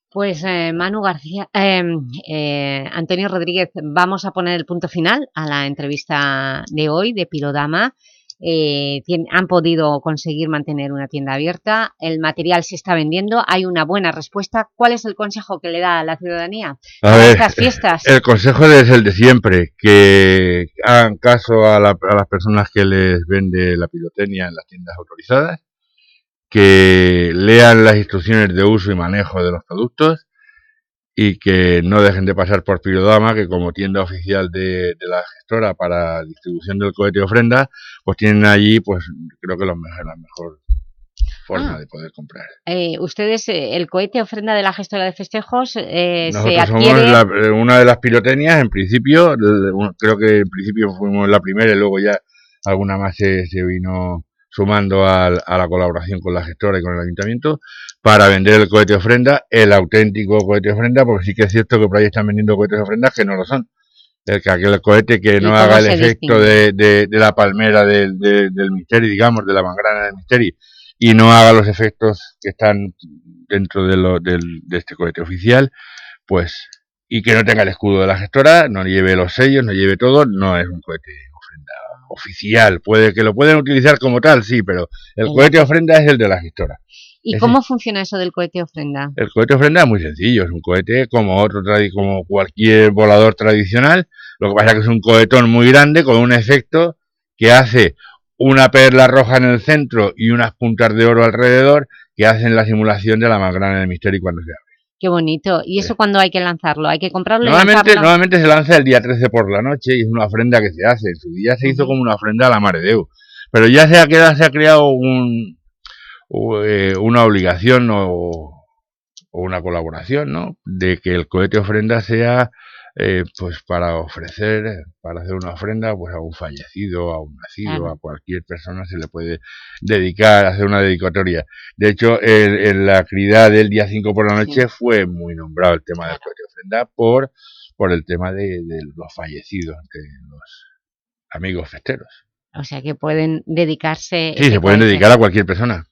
Pues eh, Manu García, eh, eh, Antonio Rodríguez, vamos a poner el punto final a la entrevista de hoy de Pirodama. Eh, han podido conseguir mantener una tienda abierta, el material se está vendiendo, hay una buena respuesta. ¿Cuál es el consejo que le da a la ciudadanía A ver, estas fiestas? El consejo es el de siempre, que hagan caso a, la- a las personas que les vende la pirotecnia en las tiendas autorizadas, que lean las instrucciones de uso y manejo de los productos y que no dejen de pasar por Pirodama, que como tienda oficial de, de la gestora para distribución del cohete ofrenda, pues tienen allí, pues creo que los mejor, la mejor forma Ah. de poder comprar. Eh, ustedes, eh, el cohete ofrenda de la gestora de festejos eh, se somos adquiere... la- eh, una de las pirotecnias, en principio, creo que en principio fuimos la primera y luego ya alguna más se, se vino sumando al- a la colaboración con la gestora y con el ayuntamiento para vender el cohete de ofrenda, el auténtico cohete de ofrenda, porque sí que es cierto que por ahí están vendiendo cohetes de ofrenda que no lo son. El que aquel cohete que ¿Y no haga el efecto de, de- de la palmera del, de- del Misteri, digamos, de la mangrana del Misteri, y no haga los efectos que están dentro de, lo, del, de este cohete oficial, pues, y que no tenga el escudo de la gestora, no lleve los sellos, no lleve todo, no es un cohete ofrenda oficial. Puede que lo pueden utilizar como tal, sí, pero el cohete ofrenda es el de la gestora. ¿Y cómo funciona eso del cohete ofrenda? El cohete ofrenda es muy sencillo, es un cohete como otro como cualquier volador tradicional, lo que pasa es que es un cohetón muy grande con un efecto que hace una perla roja en el centro y unas puntas de oro alrededor que hacen la simulación de la mangrana del misterio cuando se abre. Qué bonito. ¿Y eso cuándo hay que lanzarlo? ¿Hay que comprarlo Normalmente, normalmente se lanza el día 13 por la noche y es una ofrenda que se hace. En su día se hizo como una ofrenda a la Mare Deu. Pero ya se ha, quedado, se ha creado un, eh, una obligación o, o una colaboración, ¿no? De que el cohete ofrenda sea eh, pues para ofrecer, para hacer una ofrenda pues a un fallecido, a un nacido, a cualquier persona se le puede dedicar, hacer una dedicatoria. De hecho, en, en la actividad del día 5 por la noche fue muy nombrado el tema del cohete ofrenda por, por el tema de, de los fallecidos, de los amigos festeros. O sea, que pueden dedicarse... Sí, se pueden dedicar a cualquier persona.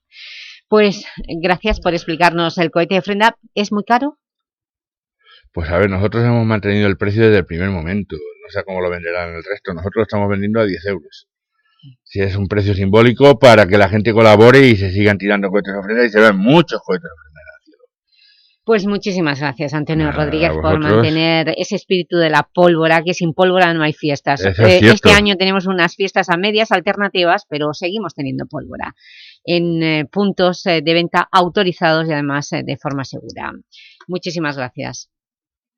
Pues gracias por explicarnos el cohete de ofrenda. ¿Es muy caro? Pues a ver, nosotros hemos mantenido el precio desde el primer momento. No sé cómo lo venderán el resto. Nosotros lo estamos vendiendo a 10 euros. Si es un precio simbólico para que la gente colabore y se sigan tirando cohetes ofrendas y se vean muchos cohetes ofrendas. Pues muchísimas gracias, Antonio Rodríguez, por mantener ese espíritu de la pólvora, que sin pólvora no hay fiestas. Es Eh, este año tenemos unas fiestas a medias alternativas, pero seguimos teniendo pólvora en eh, puntos eh, de venta autorizados y además de forma segura. Muchísimas gracias.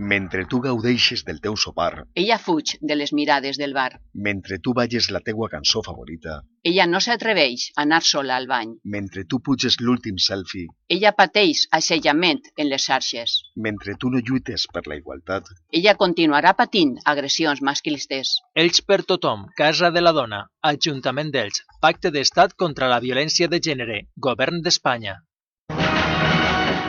Mentre tu gaudeixes del teu sopar, Ella fuig de les mirades del bar. mentre tu balles la teua cançó favorita, Ella no s'atreveix a anar sola al bany. mentre tu puges l'últim selfie, Ella pateix assetjament en les xarxes. mentre tu no lluites per la igualtat, Ella continuarà patint agressions masclistes. Ells per tothom, Casa de la Dona, Ajuntament d'Elx, Pacte d'Estat contra la Violència de Gènere, Govern d'Espanya.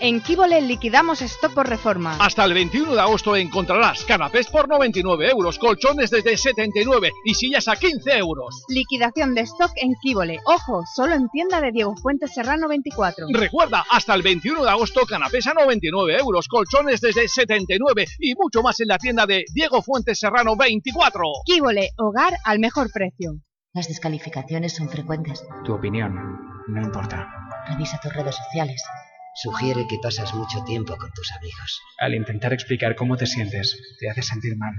En Kibole liquidamos stock por reforma. Hasta el 21 de agosto encontrarás canapés por 99 euros, colchones desde 79 y sillas a 15 euros. Liquidación de stock en Kibole. Ojo, solo en tienda de Diego Fuentes Serrano 24. Recuerda, hasta el 21 de agosto canapés a 99 euros, colchones desde 79 y mucho más en la tienda de Diego Fuentes Serrano 24. Kibole, hogar al mejor precio. Las descalificaciones son frecuentes. Tu opinión no importa. Revisa tus redes sociales. Sugiere que pasas mucho tiempo con tus amigos. Al intentar explicar cómo te sientes, te hace sentir mal.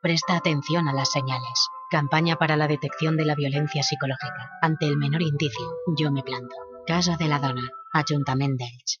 Presta atención a las señales. Campaña para la detección de la violencia psicológica. Ante el menor indicio, yo me planto. Casa de la Dona, Ayuntament d'Elx.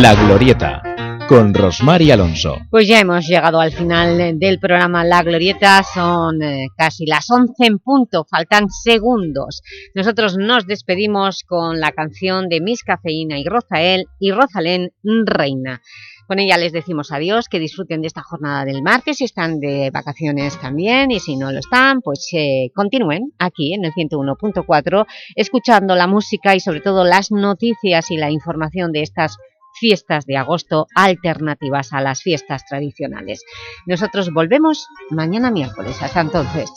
La Glorieta, con Rosmar y Alonso. Pues ya hemos llegado al final del programa La Glorieta, son eh, casi las 11 en punto, faltan segundos. Nosotros nos despedimos con la canción de Miss Cafeína y Rozael y Rosalén Reina. Con ella les decimos adiós, que disfruten de esta jornada del martes, si están de vacaciones también, y si no lo están, pues eh, continúen aquí en el 101.4, escuchando la música y sobre todo las noticias y la información de estas fiestas de agosto alternativas a las fiestas tradicionales. Nosotros volvemos mañana miércoles. Hasta entonces.